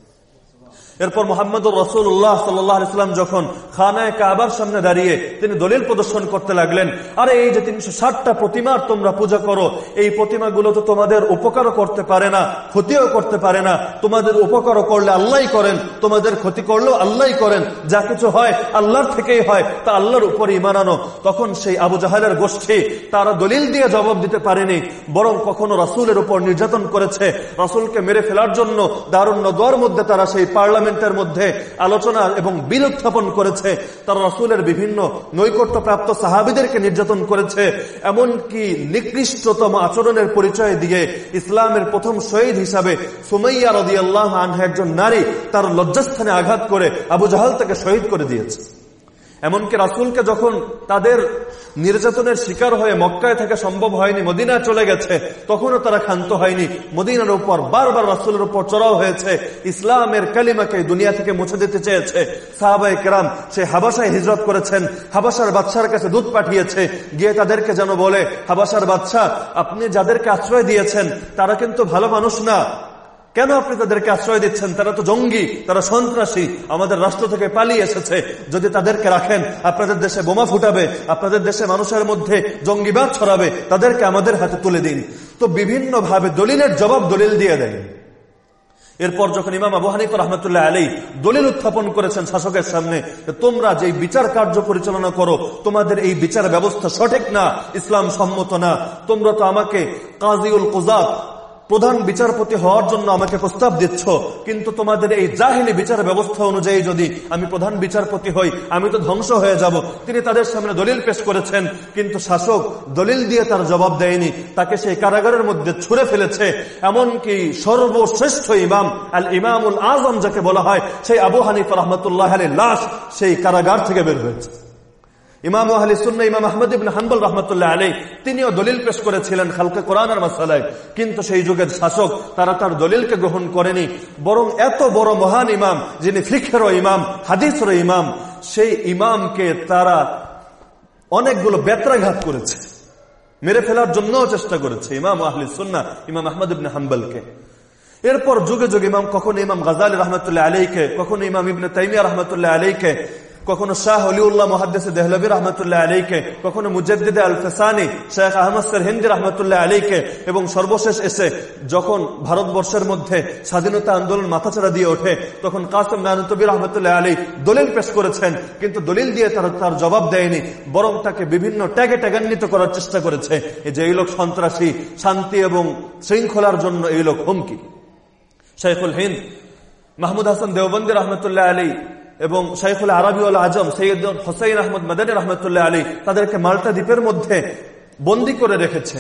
Speaker 1: এরপর মোহাম্মদুর রসুল্লাহ সাল্লাম যখন খানায় কাবার সামনে দাঁড়িয়ে তিনি দলিল প্রদর্শন করতে লাগলেন, আরে, এই যে তিনশো ষাটটা প্রতিমার তোমরা পূজা করো, এই প্রতিমাগুলো তো তোমাদের উপকারও করতে পারে না, ক্ষতিও করতে পারে না। তোমাদের উপকারও করলে আল্লাহ করেন, তোমাদের ক্ষতি করলেও আল্লাহ করেন। যা কিছু হয় আল্লাহর থেকেই হয়, তা আল্লাহর উপর ইমানানো তখন সেই আবু জাহালের গোষ্ঠী তারা দলিল দিয়ে জবাব দিতে পারেনি, বরং কখনো রাসুলের উপর নির্যাতন করেছে। রাসুলকে মেরে ফেলার জন্য দারুণ্য দোয়ার মধ্যে তারা সেই পার্লামেন্ট পার্লামেন্টের মধ্যে আলোচনা এবং বিল উত্থাপন করেছে। তারা রসুলের বিভিন্ন নৈকট্য প্রাপ্ত সাহাবিদেরকে নির্যাতন করেছে। এমনকি নিকৃষ্টতম আচরণের পরিচয় দিয়ে ইসলামের প্রথম শহীদ হিসাবে সুমাইয়া রদি আল্লাহ আনহা একজন নারী তার লজ্জাস্থানে আঘাত করে আবু জাহাল তাকে শহীদ করে দিয়েছে। এমনকি রাসুলকে যখন তাদের নির্যাতনের শিকার হয়ে মক্কায় থাকা সম্ভব হয়নি, মদিনায় চলে গেছে, তখনও তারা ক্ষান্ত হয়নি। মদিনার উপর বারবার রাসুলের উপর চড়াও হয়েছে। ইসলামের কালিমাকে দুনিয়া থেকে মুছে দিতে চেয়েছে। সাহাবাই কেরাম সে হাবাসায় হিজরত করেছেন হাবাসার বাচ্চার কাছে দুধ পাঠিয়েছে। গিয়ে তাদেরকে যেন বলে হাবাসার বাচ্চা আপনি যাদেরকে আশ্রয় দিয়েছেন, তারা কিন্তু ভালো মানুষ না। কেন আপনি তাদেরকে আশ্রয় দিচ্ছেন? তারা তো জঙ্গি, তারা সন্ত্রাসী। আমাদের রাষ্ট্র থেকে পালিয়ে এসেছে। যদি তাদেরকে রাখেন, আপনাদের দেশে বোমা ফুটাবে, আপনাদের দেশে মানুষের মধ্যে জঙ্গিবাদ ছড়াবে, তাদেরকে আমাদের হাতে তুলে দিন। তো বিভিন্ন ভাবে দলিলের জবাব দলিল দিয়ে দেন। এরপর যখন ইমাম আবু হানিফ রহমতুল্লাহ আলী দলিল উত্থাপন করেছেন শাসকের সামনে তোমরা যে বিচার কার্য পরিচালনা করো, তোমাদের এই বিচার ব্যবস্থা সঠিক না, ইসলাম সম্মত না, তোমরা তো আমাকে কাজিউল কুজাত প্রধান বিচারপতি হওয়ার জন্য আমাকে প্রস্তাব দিচ্ছ, কিন্তু তোমাদের এই জাহিলি বিচার ব্যবস্থা অনুযায়ী যদি আমি প্রধান বিচারপতি হই, আমি তো ধ্বংস হয়ে যাব। তিনি তাদের সামনে দলিল পেশ করেছেন, কিন্তু শাসক দলিল দিয়ে তার জবাব দেয়নি। তাকে সেই কারাগারের মধ্যে ছুড়ে ফেলেছে। এমনকি সর্বশ্রেষ্ঠ ইমাম, আল ইমামুল আজম যাকে বলা হয়, সেই আবু হানিফ রহমতুল্লাহ আলীর লাশ সেই কারাগার থেকে বের হয়েছে। ইমাম আহলি ইমাম আহমদ ইবিন হাম্বল রহমতুল্লাহ আলী তিনিও দলিল পেশ করেছিলেন খালকে কোরআনের মাসালায়। কিন্তু সেই যুগের শাসক, তারা তার দলিলকে গ্রহণ করেনি। বরং এত বড় মহান ইমাম, যিনি ফিখেরও ইমাম, হাদিসেরও ইমাম, সেই ইমামকে তারা অনেকগুলো বেত্রাঘাত করেছে। মেরে ফেলার জন্য চেষ্টা করেছে ইমাম আহলি সুন্না ইমাম আহমদ ইবিন হাম্বলকে এরপর যুগে যুগে ইমাম, কখনো ইমাম গাজালি রহমতুল্লাহ আলীকে কখনো ইমাম ইবনে তাইমিয়া রহমতুল্লাহ আলীকে কখনো শাহ হলিউল্লাহ মহাদ্দেস দেহলবী রহমতুল্লাহ আলীকে কখনো মুজদ্দিদে আল ফেসানি শেখ আহমদ সর হিন্দি রহমতুল্লাহ আলীকে এবং সর্বশেষ এসে যখন ভারতবর্ষের মধ্যে স্বাধীনতা আন্দোলন মাথাচাড়া দিয়ে ওঠে, তখন কাসম নানতবী রহমতুল্লাহ আলী দলিল পেশ করেছেন, কিন্তু দলিল দিয়ে তারা, তার জবাব দেয়নি, বরং তাকে বিভিন্ন ট্যাগে ট্যাগান্বিত করার চেষ্টা করেছে। যে এই লোক সন্ত্রাসী, শান্তি এবং শৃঙ্খলার জন্য এই লোক হুমকি। শেখুল হিন্দ, মাহমুদ হাসান দেওবন্দি রহমতুল্লাহ আলী এবং শাইখুল আরবিউল আজম, সৈয়দ হোসাইন আহমদ মদানী রহমতুল্লাহ আলী তাদেরকে মাল্টা দ্বীপের মধ্যে বন্দি করে রেখেছে।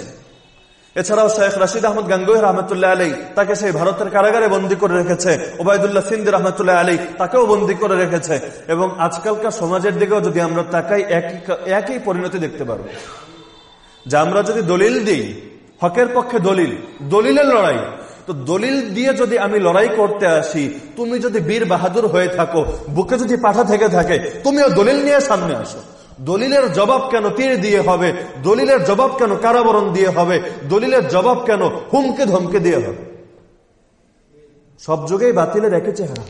Speaker 1: এছাড়াও শেখ রাশিদ আহমদ গাঙ্গুই রহমতুল্লাহ আলী তাকে সেই ভারতের কারাগারে বন্দী করে রেখেছে। ওবায়দুল্লাহ সিন্দি রহমতুল্লাহ আলী তাকেও বন্দী করে রেখেছে। এবং আজকালকার সমাজের দিকেও যদি আমরা তাকাই, একই একই পরিণতি দেখতে পারব। যে আমরা যদি দলিল দিই, হকের পক্ষে দলিল, দলিলের লড়াই তো দলিল দিয়ে যদি আমি লড়াই করতে আসি, তুমি যদি বীর বাহাদুর হয়ে থাকো, বুকে যদি পাঠা থেকে থাকে, তুমিও দলিল নিয়ে সামনে আসো। দলিলের জবাব কেন তীর দিয়ে হবে? দলিলের জবাব কেন কারাবরণ দিয়ে হবে? দলিলের জবাব কেন হুমকে ধমকে দিয়ে হবে? সব যুগেই বাতিলের একই চেহারা।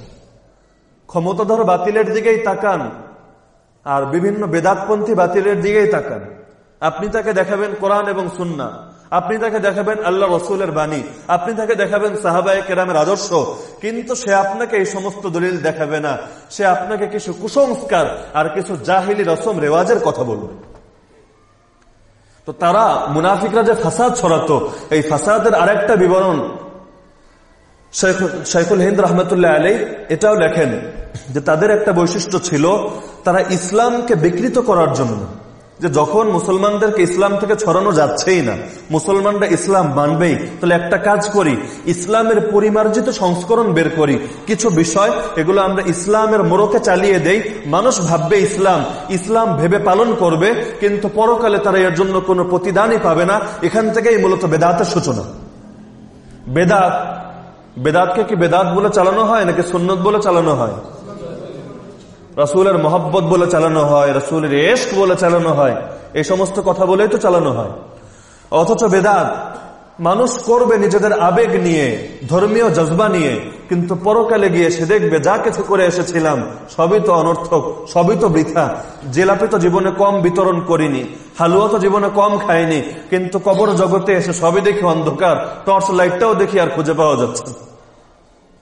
Speaker 1: ক্ষমতাধর বাতিলের দিকেই তাকান, আর বিভিন্ন বেদাতপন্থী বাতিলের দিকেই তাকান। আপনি তাকে দেখাবেন কোরআন এবং সুন্না আপনি তাকে দেখাবেন আল্লাহ রসুলের বাণী, আপনি তাকে দেখাবেন সাহাবাই কেরামের আদর্শ, কিন্তু সে আপনাকে এই সমস্ত দলিল দেখাবে না। সে আপনাকে কিছু কুসংস্কার আর কিছু জাহিলি রসম রেওয়াজের কথা বলবে। তো তারা মুনাফিকরা যে ফাসাদ ছড়াতো, এই ফাসাদের আরেকটা বিবরণ শেখুল হিন্দ রহমতুল্লাহ আলী এটাও লেখেন যে তাদের একটা বৈশিষ্ট্য ছিল তারা ইসলামকে বিকৃত করার জন্য। যে যখন মুসলমানদেরকে ইসলাম থেকে ছড়ানো যাচ্ছেই না, মুসলমানরা ইসলাম মানবেই, তাহলে একটা কাজ করি, ইসলামের পরিমার্জিত সংস্করণ বের করি। কিছু বিষয়, এগুলো আমরা ইসলামের মোড়কে চালিয়ে দেই। মানুষ ভাববে ইসলাম ইসলাম ভেবে পালন করবে, কিন্তু পরকালে তারা এর জন্য কোনো প্রতিদানই পাবে না। এখান থেকেই মূলত বেদাতের সূচনা। বেদাত, বেদাতকে কি বেদাত বলে চালানো হয়, নাকি সুন্নত বলে চালানো হয়? রসুলের মহব্বত বলে চালানো হয়, রসুলের এস্ক বলে চালানো হয়, এই সমস্ত কথা বলেই তো চালানো হয়। অথচ বেদাত, মানুষ করবে নিজেদের আবেগ নিয়ে, ধর্মীয় জজবা নিয়ে, কিন্তু পরকালে গিয়ে সে দেখবে, যা কিছু করে এসেছিলাম, সবই তো অনর্থক, সবই তো বৃথা। জেলাপি তো জীবনে কম বিতরণ করিনি, হালুয়া তো জীবনে কম খাইনি, কিন্তু কবর জগতে এসে সবই দেখি অন্ধকার, টর্চ লাইটটাও দেখি আর খুঁজে পাওয়া যাচ্ছে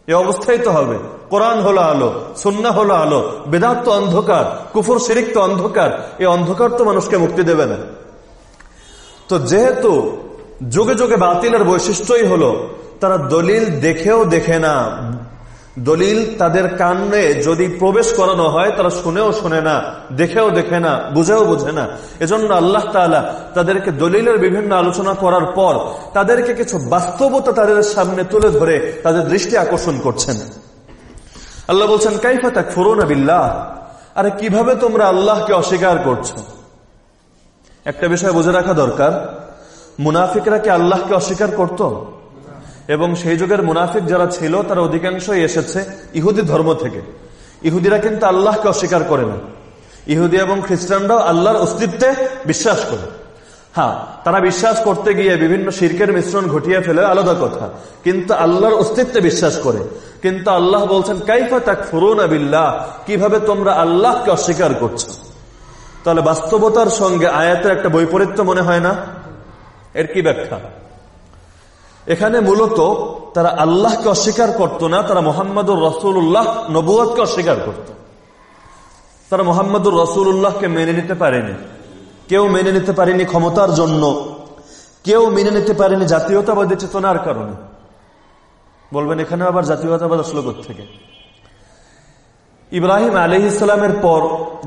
Speaker 1: এ অবস্থায় তো হবে। কোরআন হলো আলো সন্না হলো আলো, বেদাত তো অন্ধকার, কুফর, শিরিক তো অন্ধকার এই অন্ধকার তো মানুষকে মুক্তি দেবে না। তো যেহেতু যুগে যুগে বাতিলের বৈশিষ্ট্যই হলো, তারা দলিল দেখেও দেখে না দলিল তাদের কানে যদি প্রবেশ করানো হয়, তারা শুনেও শোনে না, দেখেও দেখে না, বুঝেও বুঝে না। এজন্য আল্লাহ তালা তাদেরকে দলিলের বিভিন্ন আলোচনা করার পর তাদেরকে কিছু বাস্তবতা তাদের সামনে তুলে ধরে তাদের দৃষ্টি আকর্ষণ করছেন। আল্লাহ বলছেন, কাইফা তাক ফরুন বিল্লাহ? আরে, কীভাবে তোমরা আল্লাহকে অস্বীকার করছ? একটা বিষয় বুঝে রাখা দরকার। মুনাফিকরা কি আল্লাহকে অস্বীকার করত? এবং সেই যুগের মুনাফিক যারা ছিল, তারা অধিকাংশই এসেছে ইহুদি ধর্ম থেকে। ইহুদিরা কিন্তু আল্লাহকে অস্বীকার করে না। ইহুদি এবং খ্রিস্টানরাও আল্লাহর অস্তিত্বে বিশ্বাস করে। হ্যাঁ তারা বিশ্বাস করতে গিয়ে বিভিন্ন শির্কের মিশ্রণ ঘটিয়ে ফেলে, আলাদা কথা। কিন্তু আল্লাহর অস্তিত্বে বিশ্বাস করে। কিন্তু আল্লাহ বলছেন, কাইফা তাক ফুরুন আবিল্লাহ কীভাবে তোমরা আল্লাহকে অস্বীকার করছ? তাহলে বাস্তবতার সঙ্গে আয়াতের একটা বৈপরীত্য মনে হয় না? এর কি ব্যাখ্যা? এখানে মূলত তারা আল্লাহকে অস্বীকার করত না, তারা মোহাম্মদুর রসুল্লাহ নবুয়কে অস্বীকার করত। তারা মোহাম্মদুর রসুল্লাহকে মেনে নিতে পারেনি। কেউ মেনে নিতে পারেনি ক্ষমতার জন্য। কেউ মেনে নিতে পারেনি জাতীয়তাবাদী চেতনার কারণে। বলবেন, এখানে আবার জাতীয়তাবাদ আসলো থেকে ইব্রাহিম আলী ইসলামের পর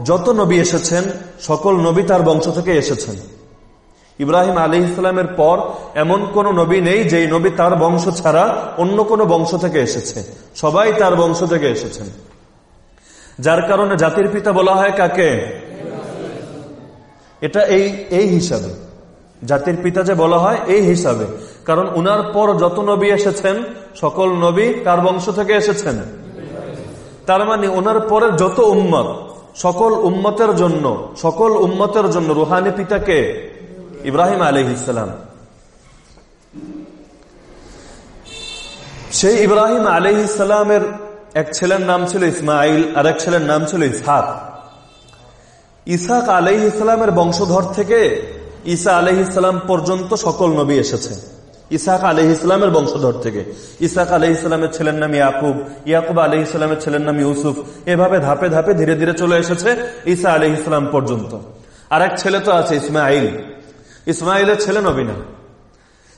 Speaker 1: যত নবী এসেছেন, সকল নবী তার বংশ থেকে এসেছেন। ইব্রাহিম আলী ইসলামের পর এমন কোন নবী নেই যেই নবী তার বংশ ছাড়া অন্য কোন বংশ থেকে এসেছে। সবাই তার বংশ থেকে এসেছেন। যার কারণে জাতির পিতা বলা হয় কাকে? এটা এই এই হিসাবে। জাতির পিতা যে বলা হয় এই হিসাবে। কারণ উনার পর যত নবী এসেছেন, সকল নবী কার বংশ থেকে এসেছেন। তার মানে ওনার পরে যত উম্মত, সকল উম্মতের জন্য, সকল উম্মতের জন্য রুহানি পিতাকে ইব্রাহিম আলহ ইসলাম সেই ইব্রাহিম আলহ ইসলামের এক ছেলের নাম ছিল ইসমাইল আর এক ছেলের নাম ছিল ইসহাক। ইসাক আলহ ইসলামের বংশধর থেকে ঈসা আলহ ইসলাম পর্যন্ত সকল নবী এসেছে। ইসাক আলহ ইসলামের বংশধর থেকে। ইসাক আলহ ইসলামের ছেলের নাম ইয়াকুব ইয়াকুব আলহ ইসলামের ছেলের নাম ইউসুফ। এভাবে ধাপে ধাপে ধীরে ধীরে চলে এসেছে ঈসা আলহ ইসলাম পর্যন্ত। আর এক ছেলে তো আছে ইসমাইল ইসমাইলের ছেলে নবীনা।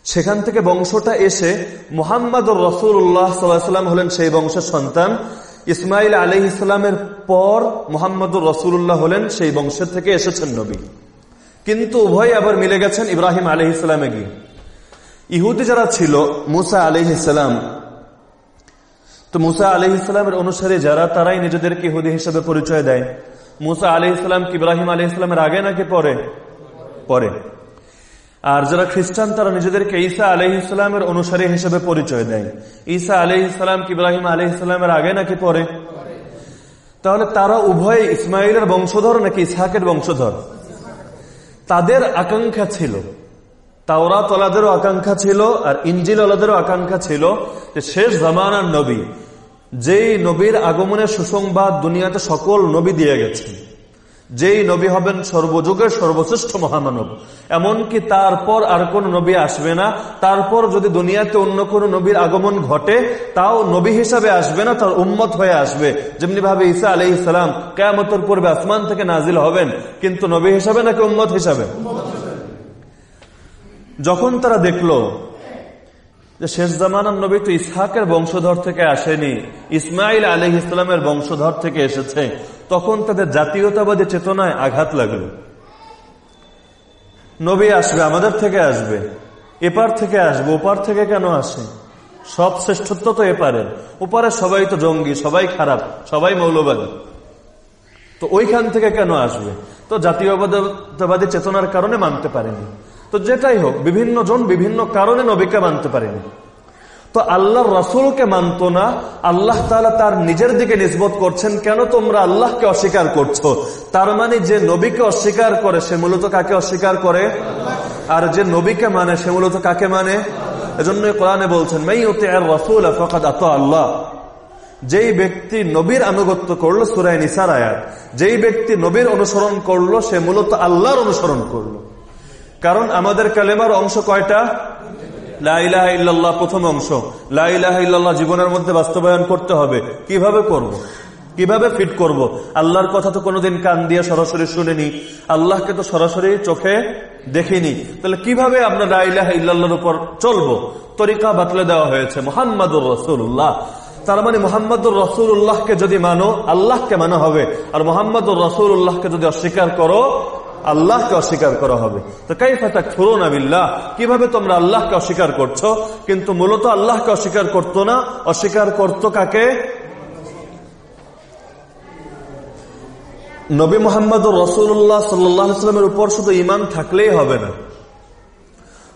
Speaker 1: সেখান থেকে বংশটা এসে মোহাম্মদ রসুল্লাহ সাল্লাম হলেন সেই বংশের সন্তান। ইসমাইল আলহ ইসলামের পর মোহাম্মদুর রসুল্লাহ হলেন সেই বংশের থেকে এসেছেন নবী। কিন্তু উভয় আবার মিলে গেছেন ইব্রাহিম আলহ ইসলামে গিয়ে। ইহুদি যারা ছিল, মুসা আলহ ইসলাম তো মুসা আলহ ইসলামের অনুসারে যারা, তারাই নিজেদেরকে ইহুদি হিসেবে পরিচয় দেয়। মুসা আলহ ইসলাম ইব্রাহিম আলহ ইসলামের আগে নাকি পরে? পরে। আর যারা খ্রিস্টান, তারা নিজেদেরকে ঈসা আলহ ইসলামের অনুসারী হিসেবে পরিচয় দেয়। ঈসা আলহ ইসলাম ইব্রাহিম আলহ ইসলামের আগে নাকি পরে? তাহলে তারা উভয় ইসমাইলের বংশধর নাকি ইসহাকের বংশধর? তাদের আকাঙ্ক্ষা ছিল। তাওরা তলাদেরও আকাঙ্ক্ষা ছিল আর ইঞ্জিল আলাদেরও আকাঙ্ক্ষা ছিল যে শেষ জামানার নবী, যেই নবীর আগমনের সুসংবাদ দুনিয়াতে সকল নবী দিয়ে গেছেন। যেই নবী হবেন সর্বযুগের সর্বশ্রেষ্ঠ মহামানব। এমনকি তারপর আর কোন নবী আসবে না। তারপর যদি দুনিয়াতে অন্য কোন নবীর আগমন ঘটে, তাও নবী হিসাবে আসবে না, তার উম্মত হয়ে আসবে। যেমনি ভাবে ঈসা আলি ইসলাম কেয়ামতর পূর্বে আসমান থেকে নাজিল হবেন, কিন্তু নবী হিসাবে নাকি উম্মত হিসাবে? যখন তারা দেখল যে শেষ জামানার নবী তো ইসহাকের বংশধর থেকে আসেনি, ইসমাইল আলহ ইসলামের বংশধর থেকে এসেছে, তখন তাদের জাতীয়তাবাদী চেতনায় আঘাত লাগল। নবী আসবে, আমাদের থেকে আসবে, এপার থেকে আসবে, ওপার থেকে কেন আসে? সব শ্রেষ্ঠত্ব তো এপারের ওপারে সবাই তো জঙ্গি, সবাই খারাপ, সবাই মৌলবাদী। তো ওইখান থেকে কেন আসবে? তো জাতীয়তাবাদী চেতনার কারণে মানতে পারেনি। তো যেটাই হোক, বিভিন্ন জন বিভিন্ন কারণে নবীকে মানতে পারেনি। তো আল্লাহর রসুলকে মানত না, আল্লাহ তার নিজের দিকে নিসবত করছেন, কেন তোমরা আল্লাহকে অস্বীকার করছ? তার মানে যে নবীকে অস্বীকার করে, সে মূলত কাকে অস্বীকার করে? আর যে নবীকে মানে সে মূলত কাকে মানে? এজন্য কোরআনে বলছেন রসুল আল্লাহ। যেই ব্যক্তি নবীর আনুগত্য করল সুরায় নিসার আয়াত, যেই ব্যক্তি নবীর অনুসরণ করল, সে মূলত আল্লাহর অনুসরণ করল। কারণ আমাদের কালেমার অংশ কয়টা? লাইলাহ ইল্লাল্লাহ প্রথম অংশ। লাইলাহ ইল্লাল্লাহ জীবনের মধ্যে বাস্তবায়ন করতে হবে। কীভাবে করব। কীভাবে ফিট করব। আল্লাহর কথা তো কোনোদিন কান দিয়ে সরাসরি শুনিনি। আল্লাহকে তো সরাসরি চোখে দেখিনি। তাহলে কীভাবে আমরা লাইলাহ ইল্লাল্লাহর উপর চলবো? তরিকা বাতলে দেওয়া হয়েছে, মোহাম্মদুর রসুল্লাহ তার মানে মোহাম্মদুর রসুল্লাহকে যদি মানো, আল্লাহকে মানা হবে। আর মোহাম্মদুর রসুল্লাহকে যদি অস্বীকার করো আল্লাহকে অস্বীকার করা হবে। তো কাইফাতা ফুরুন আবিল্লাহ কীভাবে তোমরা আল্লাহকে অস্বীকার করছ? কিন্তু মূলত আল্লাহকে অস্বীকার করতো না। অস্বীকার করতো কাকে? নবী মোহাম্মদ রসুল্লাহ সাল্লামের উপর শুধু ইমান থাকলেই হবে না।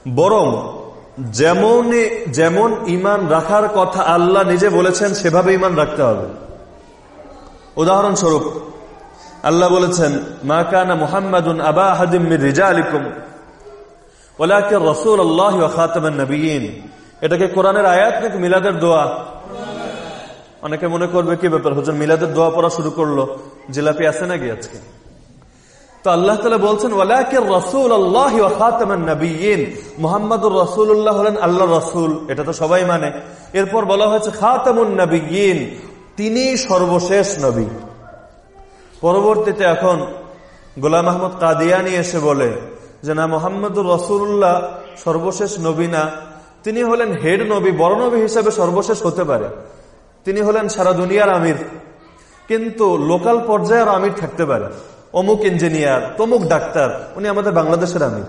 Speaker 1: বরং যেমন যেমন ইমান রাখার কথা আল্লাহ নিজে বলেছেন, সেভাবে ইমান রাখতে হবে। উদাহরণস্বরূপ আল্লাহ বলেছেন, মা কানা মুহাম্মাদুন আবা হাদিম রিজা আলিকুম ওলাকে রসুল আল্লাহ খাতামান নবীন এটাকে কোরআনের আয়াত নাকি মিলাদের দোয়া? অনেকে মনে করবে, কি ব্যাপার, হুজুর মিলাদের দোয়া পড়া শুরু করল, জিলাপি আছে নাকি আজকে? তো আল্লাহ তালা বলছেন ওলাকে রসুল আল্লাহ খাতামান নবীন মোহাম্মদুর রসুল্লাহ হলেন আল্লাহ রসুল, এটা তো সবাই মানে। এরপর বলা হয়েছে, খাতামুন নবীন তিনি সর্বশেষ নবী। পরবর্তীতে এখন গোলাম আহমদ কাদিয়ানি এসে বলে যে, না, মোহাম্মদুর রসুল্লাহ সর্বশেষ নবী না। তিনি হলেন হেড নবী, বড় নবী হিসাবে সর্বশেষ হতে পারে। তিনি হলেন সারা দুনিয়ার আমির। কিন্তু লোকাল পর্যায়ের আমির থাকতে পারে। অমুক ইঞ্জিনিয়ার, তমুক ডাক্তার, উনি আমাদের বাংলাদেশের আমির।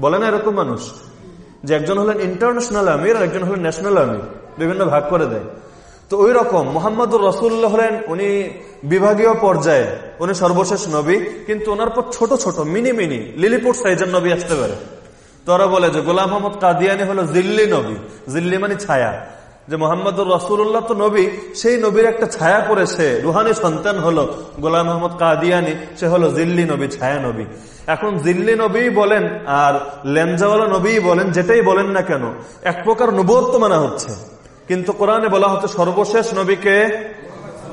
Speaker 1: বলে না এরকম মানুষ? যে একজন হলেন ইন্টারন্যাশনাল আমির আর একজন হলেন ন্যাশনাল আমির। বিভিন্ন ভাগ করে দেয়। তো ওই রকম। মোহাম্মদুর রসুল্লাহ হলেন উনি বিভাগীয় পর্যায়ে, উনি সর্বশেষ নবী, কিন্তু ওনার পর ছোট ছোট, মিনি মিনি লিলিপুর সাইজের নবী আসতে পারে। তোরা বলে যে, গোলাম মোহাম্মদ কাদিয়ানি হলো জিল্লি নবী। জিল্লি মানে ছায়া। যে মোহাম্মদুর রসুল্লাহ তো নবী, সেই নবীর একটা ছায়া পড়েছে রুহানি সন্তান হলো গোলাম মোহাম্মদ কাদিয়ানি, সে হলো জিল্লি নবী, ছায়া নবী। এখন জিল্লি নবী বলেন আর লেঞ্জাওয়ালা নবী বলেন, যেটাই বলেন না কেন, এক প্রকার নবত্ব মানা হচ্ছে। কিন্তু কোরআনে বলা হচ্ছে সর্বশেষ নবীকে,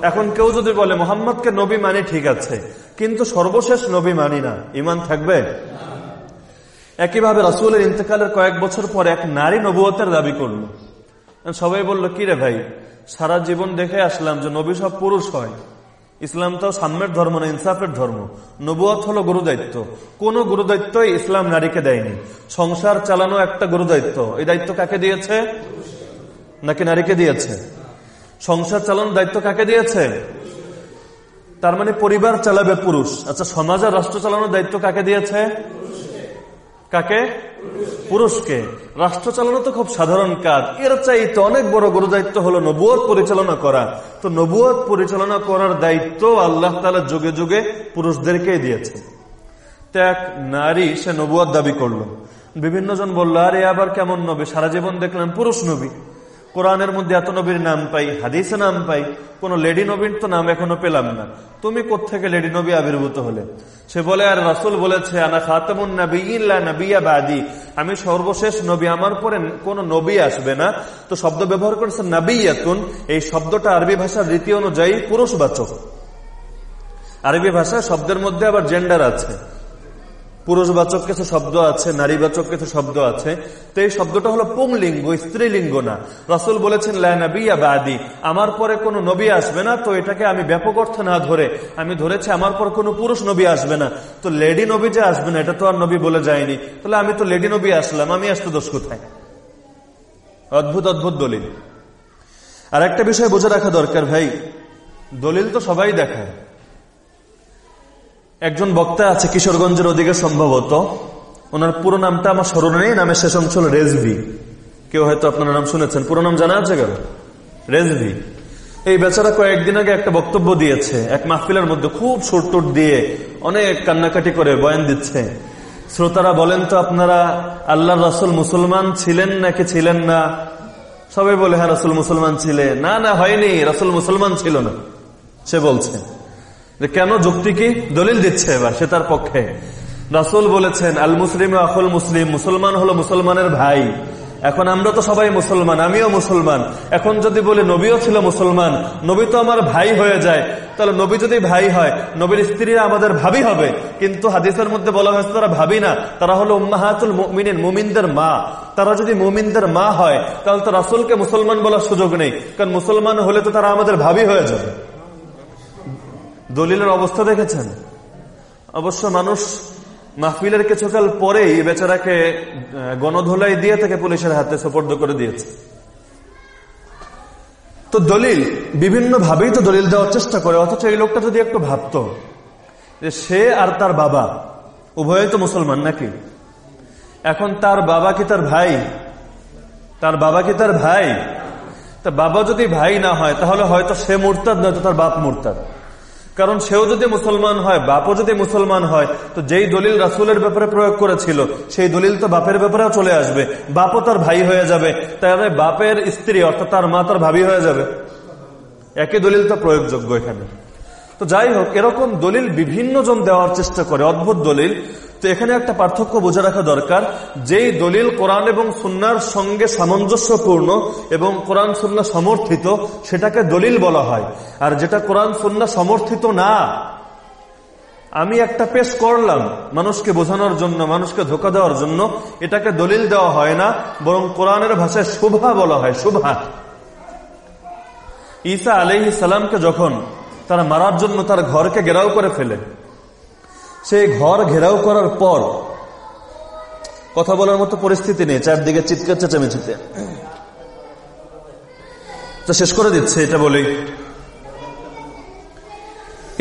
Speaker 1: এখন কেউ যদি বলে মোহাম্মদকে নবী মানি ঠিক আছে, কিন্তু সর্বশেষ নবী মানি না ইমান থাকবে? একইভাবে রাসুলের ইন্তেকালের কয়েক বছর পর এক নারী নবুয়তের দাবি করল। সবাই বলল, কি রে ভাই, সারা জীবন দেখে আসলাম যে নবী সব পুরুষ হয়। ইসলাম তো সাম্যের ধর্ম না, ইনসাফের ধর্ম। নবুয়ত হলো গুরুদায়িত্ব। কোন গুরুদায়িত্বই ইসলাম নারীকে দেয়নি। সংসার চালানো একটা গুরুদায়িত্ব। এই দায়িত্ব কাকে দিয়েছে? নাকি নারীকে দিয়েছে? সংসার চালানোর দায়িত্ব কাকে দিয়েছে? তার মানে পরিবার চালাবে পুরুষ। আচ্ছা সমাজ আর রাষ্ট্র চালানোর দায়িত্ব কাকে দিয়েছে? কাকে? পুরুষকে। রাষ্ট্র চালানো তো খুব সাধারণ কাজ। এর চাইতে অনেক বড় গুরু দায়িত্ব হলো নবুয় পরিচালনা করা। তো নবুয় পরিচালনা করার দায়িত্ব আল্লাহ তালা যুগে যুগে পুরুষদেরকেই দিয়েছে। এক নারী, সে নবুয়ার দাবি করল। বিভিন্ন জন বলল, আরে, আবার কেমন নবী? সারা জীবন দেখলাম পুরুষ নবী। কোরআনের মধ্যে এত নবীর নাম পাই, হাদিসে নাম পাই, কোন লেডি নবীর তো নাম এখনও পেলাম না। তুমি কোথেকে লেডি নবী আবির্ভূত হলে? সে বলে, আর রাসুল বলেছে, আনা খাতামুন নবিয়া বাদি। আমি সর্বশেষ নবী, আমার পরে কোন নবী আসবে না। তো শব্দ ব্যবহার করেছে নাবিয়াতুন এই শব্দটা আরবি ভাষার রীতি অনুযায়ী পুরুষবাচক। আরবি ভাষায় শব্দের মধ্যে আবার জেন্ডার আছে। পুরুষবাচক কিছু শব্দ আছে, নারীবাচক কিছু শব্দ আছে। তো এই শব্দটা হলো পুংলিঙ্গ, স্ত্রীলিঙ্গ না। রসুল বলেছেন লাইনাবিয়া বাদি। আমার পরে কোনো নবী আসবে না, তো এটাকে আমি ব্যাপক অর্থ না ধরে। আমি ধরেছি, আমার পর কোনো পুরুষ নবী আসবে না। তো লেডি নবী যে আসবে না, এটা তো আর নবী বলে যায়নি। তাহলে আমি তো লেডি নবী আসলাম, আমি আসতে দোষ কোথায়? অদ্ভুত অদ্ভুত দলিল। আর একটা বিষয় বুঝে রাখা দরকার ভাই। দলিল তো সবাই দেখায়। একজন বক্তা আছে কিশোরগঞ্জের ওদিকে সম্ভবত। ওনার পুরো নামটা আমার স্মরণে নেই, নামের শেষ অংশ হল রেজভি। কেউ হয়তো আপনার নাম শুনেছেন। পুরো নাম জানা আছে কেন? রেজভি। এই বেচারা কয়েকদিন আগে একটা বক্তব্য দিয়েছে, এক মাহফিলের মধ্যে খুব সুরটুট দিয়ে অনেক কান্নাকাটি করে বয়ান দিচ্ছে। শ্রোতারা বলেন তো, আপনারা আল্লাহ রাসুল মুসলমান ছিলেন নাকি ছিলেন না? সবাই বলে হ্যাঁ রাসুল মুসলমান ছিলে না না, হয়নি, রাসুল মুসলমান ছিল না। সে বলছে। যে কেন যুক্তি কি দলিল দিচ্ছে এবার? সে তার পক্ষে। রাসুল বলেছেন আল মুসলিম আকুল মুসলিম, মুসলমান হলো মুসলমানের ভাই। এখন আমরা তো সবাই মুসলমান, আমিও মুসলমান। এখন যদি বলি নবীও ছিল মুসলমান, নবী তো আমার ভাই হয়ে যায়। তাহলে নবী যদি ভাই হয়, নবীর স্ত্রীরা আমাদের ভাবি হবে। কিন্তু হাদিসের মধ্যে বলা হয়েছে তারা ভাবি না। তারা হলো উম্মাহাতুল মুমিনিন, মুমিনদের মা। তারা যদি মুমিনদের মা হয়, তাহলে তো রাসুলকে মুসলমান বলার সুযোগ নেই। কারণ মুসলমান হলে তো তারা আমাদের ভাবি হয়ে যাবে। দলিলের অবস্থা দেখেছেন? অবশ্য মানুষ মাহফিলের কিছুকাল পরেই বেচারাকে গণধোলাই দিয়ে থেকে পুলিশের হাতে সোপর্দ করে দিয়েছে। তো দলিল বিভিন্ন ভাবেই তো দলিল দেওয়ার চেষ্টা করে, অথচ এই লোকটা যদি একটু ভাবত যে সে আর তার বাবা উভয় তো মুসলমান নাকি? এখন তার বাবা কি তার ভাই? তার বাবা কি তার ভাই? তা বাবা যদি ভাই না হয়, তাহলে হয়তো সে মুরতাদ, নয়তো তার বাপ মুরতাদ। কারণ সেও যদি মুসলমান হয়, বাপও যদি মুসলমান হয়, তো যেই দলিল রাসুলের ব্যাপারে প্রয়োগ করেছিল, সেই দলিল তো বাপের ব্যাপারেও চলে আসবে। বাপও তার ভাই হয়ে যাবে। তাহলে বাপের স্ত্রী, অর্থাৎ তার মা তার ভাবি হয়ে যাবে। একই দলিল তো প্রয়োগযোগ্য এখানে। তো যাই হোক, এরকম দলিল বিভিন্ন জন দেওয়ার চেষ্টা করে, অদ্ভুত দলিল। তো এখানে একটা পার্থক্য বোঝা রাখা দরকার, যেই দলিল কোরআন এবং সুন্নার সঙ্গে সামঞ্জস্যপূর্ণ এবং কোরআন, সুন্না সমর্থিত, সেটাকে দলিল বলা হয়। আর যেটা কোরআন, সুন্না সমর্থিত না, আমি একটা পেশ করলাম মানুষকে বোঝানোর জন্য, মানুষকে ধোকা দেওয়ার জন্য, এটাকে দলিল দেওয়া হয় না, বরং কোরআনের ভাষায় শোভা বলা হয়, শোভা। ঈসা আলহ সালামকে যখন তারা মারার জন্য তার ঘরকে ঘেরাও করে ফেলে। সেই ঘর ঘেরাও করার পর কথা বলার মতো পরিস্থিতি নেই, চারদিকে চিৎকার, চেঁচামেচিতে। তো শেষ করে দিচ্ছে এটা বলেই।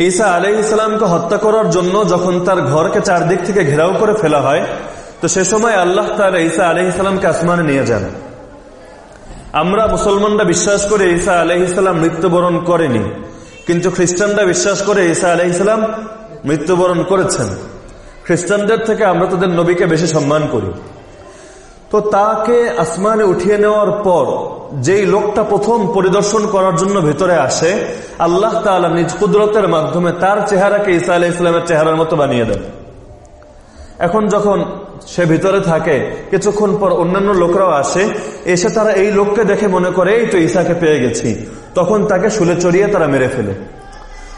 Speaker 1: ঈসা আলহ ইসলামকে হত্যা করার জন্য যখন তার ঘরকে চারদিক থেকে ঘেরাও করে ফেলা হয়, তো সে সময় আল্লাহ তার ঈসা আলহ ইসলামকে আসমানে নিয়ে যান। আমরা মুসলমানরা বিশ্বাস করে ঈসা আলহ ইসলাম মৃত্যুবরণ করেনি। কিন্তু খ্রিস্টানরা বিশ্বাস করে ঈসা আলহ ইসলাম মৃত্যুবরণ করেছেন। খ্রিস্টানদের থেকে আমরা তাদের নবীকে বেশি সম্মান করি। তো তাকে আসমানে উঠিয়ে নেওয়ার পর যেই লোকটা প্রথম পরিদর্শন করার জন্য ভেতরে আসে, আল্লাহ তালা নিজ কুদরতের মাধ্যমে তার চেহারাকে ঈসা আলাহ ইসলামের চেহারার মতো বানিয়ে দেন। এখন যখন সে ভিতরে থাকে, কিছুক্ষণ পর অন্যান্য লোকরাও আসে, এসে তারা এই লোককে দেখে মনে করে, এই তো ঈসাকে পেয়ে গেছি। তখন তাকে শুলে চড়িয়ে তারা মেরে ফেলে।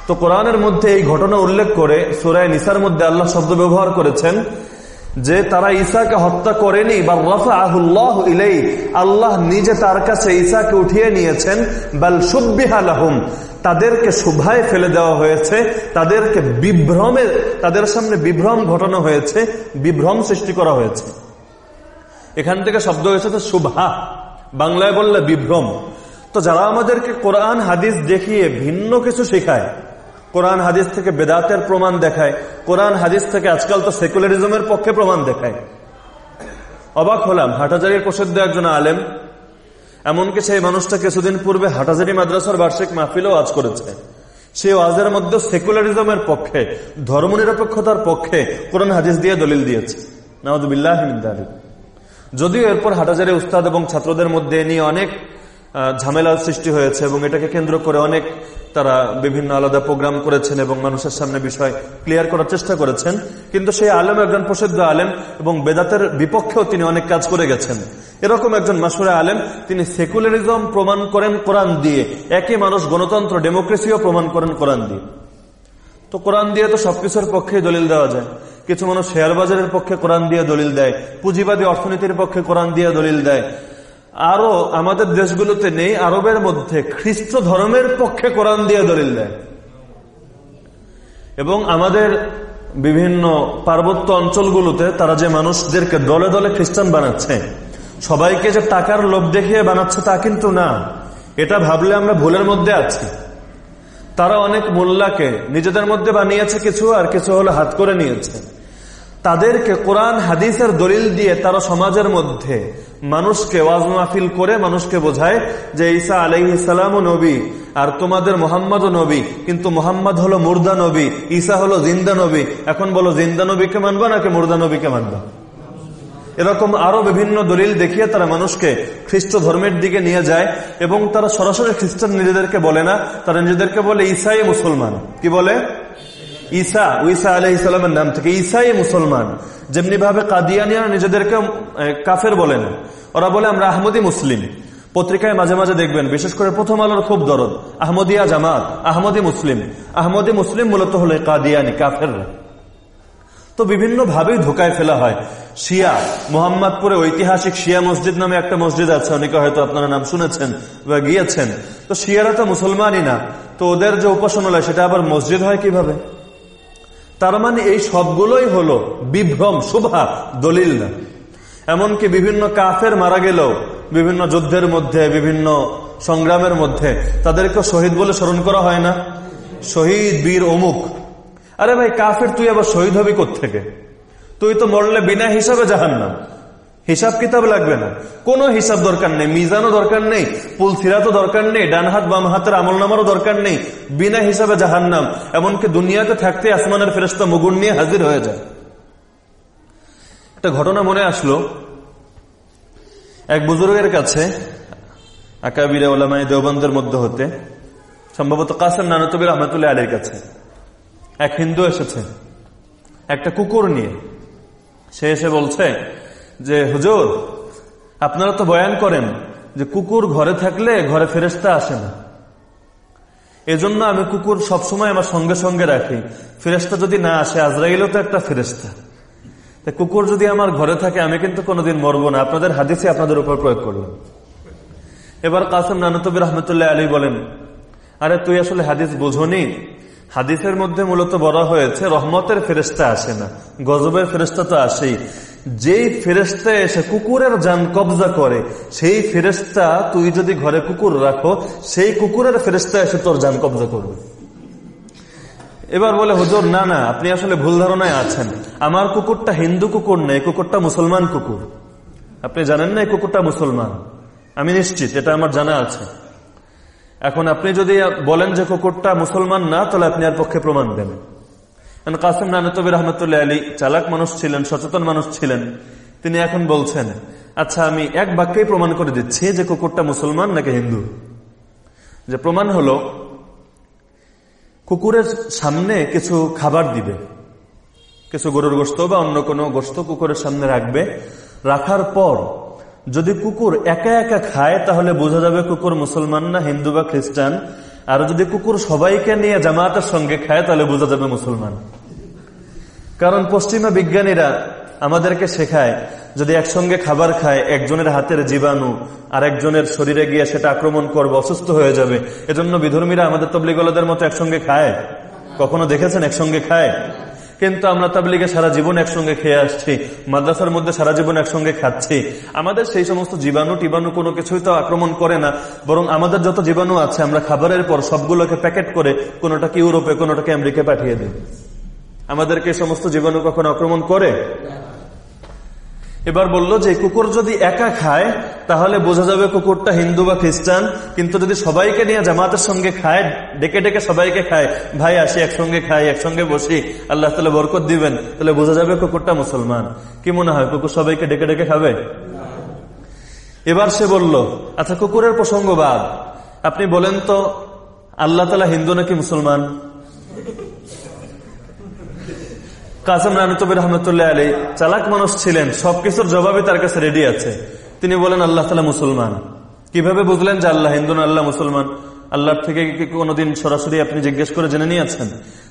Speaker 1: তো কোরআনের মধ্যে এই ঘটনা উল্লেখ করে সুরায় নিসার মধ্যে আল্লাহ শব্দ ব্যবহার করেছেন যে তারা ঈসাকে হত্যা করেনি, বা রফা আহুল্লাহ ইলেই আল্লাহ নিজে তার কাছে ঈসাকে উঠিয়ে নিয়েছেন, বাল সুবিহালাহুম তাদেরকে শুভায় ফেলে দেওয়া হয়েছে, তাদেরকে বিভ্রমে, তাদের সামনে বিভ্রম ঘটানো হয়েছে, বিভ্রম সৃষ্টি করা হয়েছে। এখান থেকে শব্দ হয়েছে তো শুভা, বাংলায় বললে বিভ্রম। তো যারা আমাদেরকে কোরআন, হাদিস দেখিয়ে ভিন্ন কিছু শেখায়, কোরআন, হাদিস থেকে বেদাতের প্রমাণ দেখায়, কোরআন, হাদিস থেকে আজকাল তো সেকুলারিজমের পক্ষে প্রমাণ দেখায়। অবাক হলাম, হাটাজারির প্রসিদ্ধ একজন আলেম, এমনকি সেই মানুষটা কিছুদিন পূর্বে হাটাজারি মাদ্রাসার বার্ষিক মাহফিলও আজ করেছে। সেই ওয়াজের মধ্যে সেকুলারিজমের পক্ষে, ধর্মনিরপেক্ষতার পক্ষে কোরআন, হাদিস দিয়ে দলিল দিয়েছে। নাওদুবিল্লাহ যদিও এরপর হাটাজারি উস্তাদ এবং ছাত্রদের মধ্যে নিয়ে অনেক ঝামেলার সৃষ্টি হয়েছে এবং এটাকে কেন্দ্র করে অনেক তারা বিভিন্ন আলাদা প্রোগ্রাম করেছেন এবং মানুষের সামনে বিষয় ক্লিয়ার করার চেষ্টা করেছেন। কিন্তু সেই আলেম একজন প্রসিদ্ধ আলেম এবং বেদাতের বিপক্ষেও তিনি অনেক কাজ করে গেছেন। এরকম একজন মাসুরা আলেম, তিনি সেকুলারিজম প্রমাণ করেন কোরআন দিয়ে, একই মানুষ গণতন্ত্র, ডেমোক্রেসিও প্রমাণ করেন কোরআন দিয়ে। তো কোরআন দিয়ে তো সবকিছুর পক্ষে দলিল দেওয়া যায়। কিছু মানুষ শেয়ার বাজারের পক্ষে কোরআন দিয়ে দলিল দেয়, পুঁজিবাদী অর্থনীতির পক্ষে কোরআন দিয়ে দলিল দেয়। আরও আমাদের দেশগুলোতে নেই, আরবের মধ্যে খ্রিস্ট ধর্মের পক্ষে কোরআন দিয়ে দলিল দেয়। এবং আমাদের বিভিন্ন পার্বত্য অঞ্চলগুলোতে তারা যে মানুষদেরকে দলে দলে খ্রিস্টান বানাচ্ছে, সবাইকে যে টাকার লোভ দেখিয়ে বানাচ্ছে তা কিন্তু না। এটা ভাবলে আমরা ভুলের মধ্যে আছি। তারা অনেক মোল্লাকে নিজেদের মধ্যে বানিয়েছে কিছু, আর কিছু হলো হাত করে নিয়েছে। তাদেরকে কোরআন, হাদিসের দলিল দিয়ে তারা সমাজের মধ্যে মানুষকে ওয়াজ মাহফিল করে মানুষকে বোঝায় যে ঈসা আলাই ইসালাম নবী, আর তোমাদের মোহাম্মদ নবী, কিন্তু মোহাম্মদ হলো মুর্দা নবী, ঈসা হলো জিন্দা নবী। এখন বলো, জিন্দা নবীকে মানবা নাকি মুর্দা নবীকে মানবা? এরকম আরও বিভিন্ন দলিল দেখিয়ে তারা মানুষকে খ্রিস্ট ধর্মের দিকে নিয়ে যায়, এবং তারা সরাসরি খ্রিস্টান নিজেদেরকে বলে না, তারা নিজেদেরকে বলে ইসাই মুসলমান। কি বলে? ঈসা উইসা আলহ ইসলামের নাম থেকে ঈসাই মুসলমান। যেমনি ভাবে কাদিয়ানিয়া নিজেদেরকে কাফের বলেন ওরা বলে, আমরা আহমদি মুসলিম। পত্রিকায় মাঝে মাঝে দেখবেন, বিশেষ করে প্রথম আলোর খুব দরদ, আহমদিয়া জামাত, আহমদি মুসলিম। আহমদি মুসলিম মূলত হলে কাদিয়ানি, কাফেররা। তো বিভিন্ন ভাবেই ধোকায় ফেলা হয়। শিয়া, মোহাম্মদপুরে ঐতিহাসিক শিয়া মসজিদ নামে একটা মসজিদ আছে, অনেকে হয়তো আপনারা নাম শুনেছেন বা গিয়েছেন। তো শিয়ারা তো মুসলমানই না, তো ওদের যে উপাসনালয়, সেটা আবার মসজিদ হয় কীভাবে? তার মানে এই সবগুলোই হলো বিভ্রম, শুভা, দলিল না। এমনকি বিভিন্ন কাফের মারা গেলেও, বিভিন্ন যুদ্ধের মধ্যে, বিভিন্ন সংগ্রামের মধ্যে তাদেরকে শহীদ বলে স্মরণ করা হয় না। শহীদ বীর অমুক। আরে ভাই, কাফের তুই আবার শহীদ হবি থেকে তুই তো মরলে বিনা হিসাবে না হিসাব কিতাব লাগবে না। কোনো হিসাব দরকার নেই, মিজানও দরকার নেই পুল সিরাতও দরকার নেই ডান হাত বাম হাতের আমল নামারও দরকার নেই, বিনা হিসাবে জাহান নাম এমনকি দুনিয়াতে থাকতে আসমানের ফেরস্তা মুগুন নিয়ে হাজির হয়ে যায়। একটা ঘটনা মনে আসলো। এক বুজুর্গের কাছে আকাবিরা ওলামাই দেওবন্দের মধ্যে হতে, সম্ভবত কাসেম নানতবির আহমতুল্লাহ আলীর কাছে, এক হিন্দু এসেছে, একটা কুকুর নিয়ে। সে এসে বলছে যে, হুজুর, আপনারা তো বয়ান করেন যে কুকুর ঘরে থাকলে ঘরে ফেরেস্তা আসে না। এজন্য আমি কুকুর সবসময় আমার সঙ্গে সঙ্গে রাখি। ফেরেস্তা যদি না আসে, আজরাইলও তো একটা ফেরেস্তা কুকুর যদি আমার ঘরে থাকে, আমি কিন্তু কোনোদিন মরবো না। আপনাদের হাদিসে আপনাদের উপর প্রয়োগ করলাম। এবার কাসম নানতবির রহমতুল্লাহ আলী বলেন, আরে, তুই আসলে হাদিস বোঝনি? হাদিসের মধ্যে মূলত বলা হয়েছে, রহমতের ফেরেস্তা আসে না। গজবের ফেরেস্তা তো আসেই। যেই ফেরেস্তা এসে কুকুরের যান কবজা করে, সেই ফেরেস্তা তুই যদি ঘরে কুকুর রাখো, সেই কুকুরের ফেরেস্তা এসে তোর যান কবজা করবে। এবার বলে, হুজুর, না না, আপনি আসলে ভুল ধারণায় আছেন। আমার কুকুরটা হিন্দু কুকুর নেই কুকুরটা মুসলমান কুকুর। আপনি জানেন না এই কুকুরটা মুসলমান? আমি নিশ্চিত, এটা আমার জানা আছে। এখন আপনি যদি বলেন যে কুকুরটা মুসলমান না, তাহলে আপনি আর পক্ষে প্রমাণ দেন কাসিম নানতবী রহমতুল্লাহ আলী চালাক মানুষ ছিলেন, সচেতন মানুষ ছিলেন। তিনি এখন বলছেন আচ্ছা আমি এক বাক্যেই প্রমাণ করে দিচ্ছি যে কুকুরটা মুসলমান নাকি হিন্দু? যে প্রমাণ হলো, কুকুরের সামনে কিছু খাবার দিবে। কিছু গরুর গোস্ত বা অন্য কোনো গোস্ত কুকুরের সামনে রাখবে। রাখার পর, যদি কুকুর একা একা খায়, তাহলে বোঝা যাবে কুকুর মুসলমান না হিন্দু বা খ্রিস্টান। আর যদি কুকুর সবাইকে নিয়ে জামাতের সঙ্গে খায়, তাহলে বোঝা যাবে মুসলমান। কারণ পশ্চিমা বিজ্ঞানীরা আমাদেরকে শেখায়, যদি একসঙ্গে খাবার খায়, একজনের হাতের জীবাণু আর একজনের শরীরে গিয়ে সেটা আক্রমণ করবে, অসুস্থ হয়ে যাবে, এজন্য বিধর্মীরা আমাদের তবলিগলাদের মতো একসঙ্গে খায়। কখনো দেখেছেন একসঙ্গে খায়? কিন্তু আমরা তাবলিগে সারা জীবন একসঙ্গে খেয়ে আসছি, মাদ্রাসার মধ্যে সারা জীবন একসঙ্গে খাচ্ছি। আমাদের সেই সমস্ত জীবাণু টিবাণু কোনো কিছুই তো আক্রমণ করে না, বরং আমাদের যত জীবাণু আছে, আমরা খাবারের পর সবগুলোকে প্যাকেট করে কোনোটাকে ইউরোপে, কোনোটাকে আমেরিকায় পাঠিয়ে দিই। আমাদেরকে সমস্ত জীবাণু কখন আক্রমণ করে? এবার বলল যে, কুকুর যদি একা খায়, তাহলে বোঝা যাবে কুকুরটা হিন্দু বা খ্রিস্টান। কিন্তু যদি সবাইকে নিয়ে জামাতের সঙ্গে খায়, ডেকে ডেকে সবাইকে খায়, ভাই আসি, একসঙ্গে খাই, একসঙ্গে বসি, আল্লাহ তাহলে বরকত দিবেন, তাহলে বোঝা যাবে কুকুরটা মুসলমান। কি মনে হয়, কুকুর সবাইকে ডেকে ডেকে খাবে? এবার সে বলল আচ্ছা কুকুরের প্রসঙ্গ বাদ। আপনি বলেন তো, আল্লাহ তালা হিন্দু নাকি মুসলমান? কাসম রানতবির রহমতুল্লাহ আলী চালাক মানুষ ছিলেন, সবকিছুর জবাবে তার কাছে রেডি আছে। তিনি বলেন, আল্লাহ তালা মুসলমান। কীভাবে বুঝলেন যে আল্লাহ হিন্দু আল্লাহ মুসলমান? আল্লাহর থেকে কোনোদিন সরাসরি আপনি জিজ্ঞেস করে জেনে নিয়েছেন?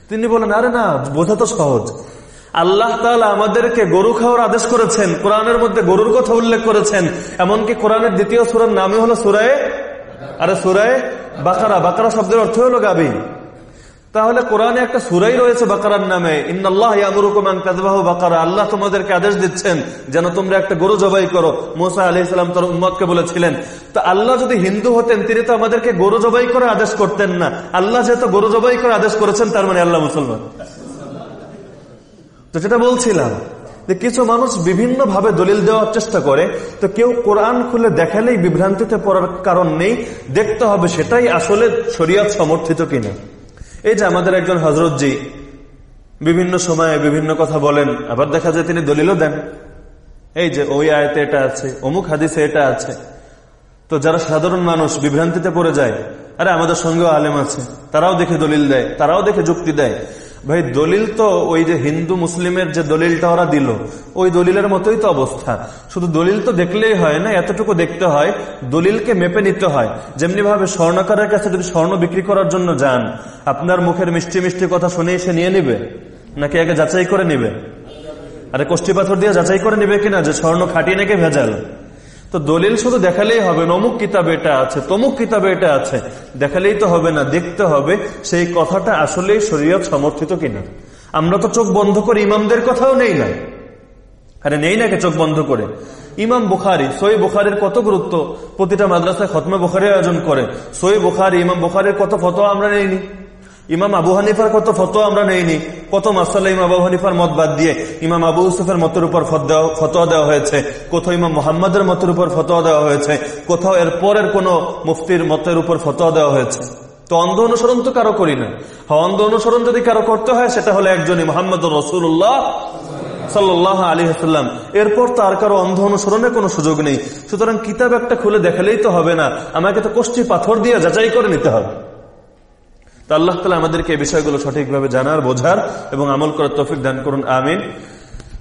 Speaker 1: তিনি বলেন, আরে না, বোঝা তো সহজ। আল্লাহ তালা আমাদেরকে গরু খাওয়ার আদেশ করেছেন, কোরআনের মধ্যে গরুর কথা উল্লেখ করেছেন, এমনকি কোরআনের দ্বিতীয় সুরার নামই হলো সুরায়, আরে সুরায় বাকারা বাকারা শব্দের অর্থ হলো গাবি তাহলে কোরআনে একটা সুরাই রয়েছে বাকারার নামে আল্লাহ তোমাদেরকে আদেশ দিচ্ছেন যেন তোমরা একটা গরু জবাই করো। মোসা আলি ইসলাম তার উম্মদকে বলেছিলেন, তো আল্লাহ যদি হিন্দু হতেন, তিনি তো আমাদেরকে গরু জবাই করে আদেশ করতেন না। আল্লাহ যেহেতু গরু জবাই করে আদেশ করেছেন, তার মানে আল্লাহ মুসলমান। তো যেটা বলছিলাম, যে কিছু মানুষ বিভিন্ন ভাবে দলিল দেওয়ার চেষ্টা করে, তো কেউ কোরআন খুলে দেখালেই বিভ্রান্তিতে পড়ার কারণ নেই, দেখতে হবে সেটাই আসলে শরিয়াত সমর্থিত কিনা। এই যে আমাদের একজন হজরতজি বিভিন্ন সময়ে বিভিন্ন কথা বলেন, আবার দেখা যায় তিনি দলিলও দেন। এই যে ওই আয়তে এটা আছে, অমুক হাদিসে এটা আছে। তো যারা সাধারণ মানুষ বিভ্রান্তিতে পড়ে যায়, আরে আমাদের সঙ্গেও আলেম আছে, তারাও দেখে দলিল দেয়, তারাও দেখে যুক্তি দেয়। ভাই, দলিল তো ওই যে হিন্দু মুসলিমের যে দলিলটা ওরা দিল, ওই দলিলের মতোই তো অবস্থা। শুধু দলিল তো দেখলেই হয় না, এতটুকু দেখতে হয়, দলিলকে মেপে নিতে হয়। যেমনি ভাবে স্বর্ণকারের কাছে যদি স্বর্ণ বিক্রি করার জন্য যান, আপনার মুখের মিষ্টি মিষ্টি কথা শুনেই সে নিয়ে নিবে? নাকি আগে যাচাই করে নিবে? আরে কষ্টি পাথর দিয়ে যাচাই করে নিবে কিনা যে স্বর্ণ খাটিয়ে নাকি ভেজাল? তো দলিল শুধু দেখালেই হবে না, অমুক কিতাবে এটা আছে, তমুক কিতাবে এটা আছে। দেখালেই তো হবে না, দেখতে হবে সেই কথাটা আসলেই শরীয়ত সমর্থিত কিনা। আমরা তো চোখ বন্ধ করে ইমামদের কথাও নেই না। আরে নেই নাকি চোখ বন্ধ করে? ইমাম বুখারি সই বুখারের কত গুরুত্ব? প্রতিটা মাদ্রাসায় খতমে বুখারি আয়োজন করে। সই বুখারি, ইমাম বুখারির কত ফটো আমরা নেইনি। ইমাম আবু হানিফার কত ফটো আমরা নেইনি। কত মাসাল্লাহ ইমাম আবু হানিফার মত বাদ দিয়ে ইমাম আবু ইউসুফের মতের উপর ফতোয়া দেওয়া হয়েছে। কোথাও ইমাম মোহাম্মদের মতের উপর ফতোয়া দেওয়া হয়েছে। কোথাও এর পরের কোন মুফতির মতের উপর ফতোয়া দেওয়া হয়েছে। তো অন্ধ অনুসরণ তো কারও করি না। হ্যাঁ অন্ধ অনুসরণ যদি কারও করতে হয়, সেটা হলো একজনই মোহাম্মদ রসুল্লাহ সাল্লাহ আলী হাসাল্লাম এরপর তার কারও অন্ধ অনুসরণের কোনো সুযোগ নেই। সুতরাং কিতাব একটা খুলে দেখালেই তো হবে না। আমাকে তো কষ্টি পাথর দিয়ে যাচাই করে নিতে হবে। তা আল্লাহ তালা আমাদেরকে এই বিষয়গুলো সঠিকভাবে জানার, বোঝার এবং আমল করার তফিক দান করুন, আমিন।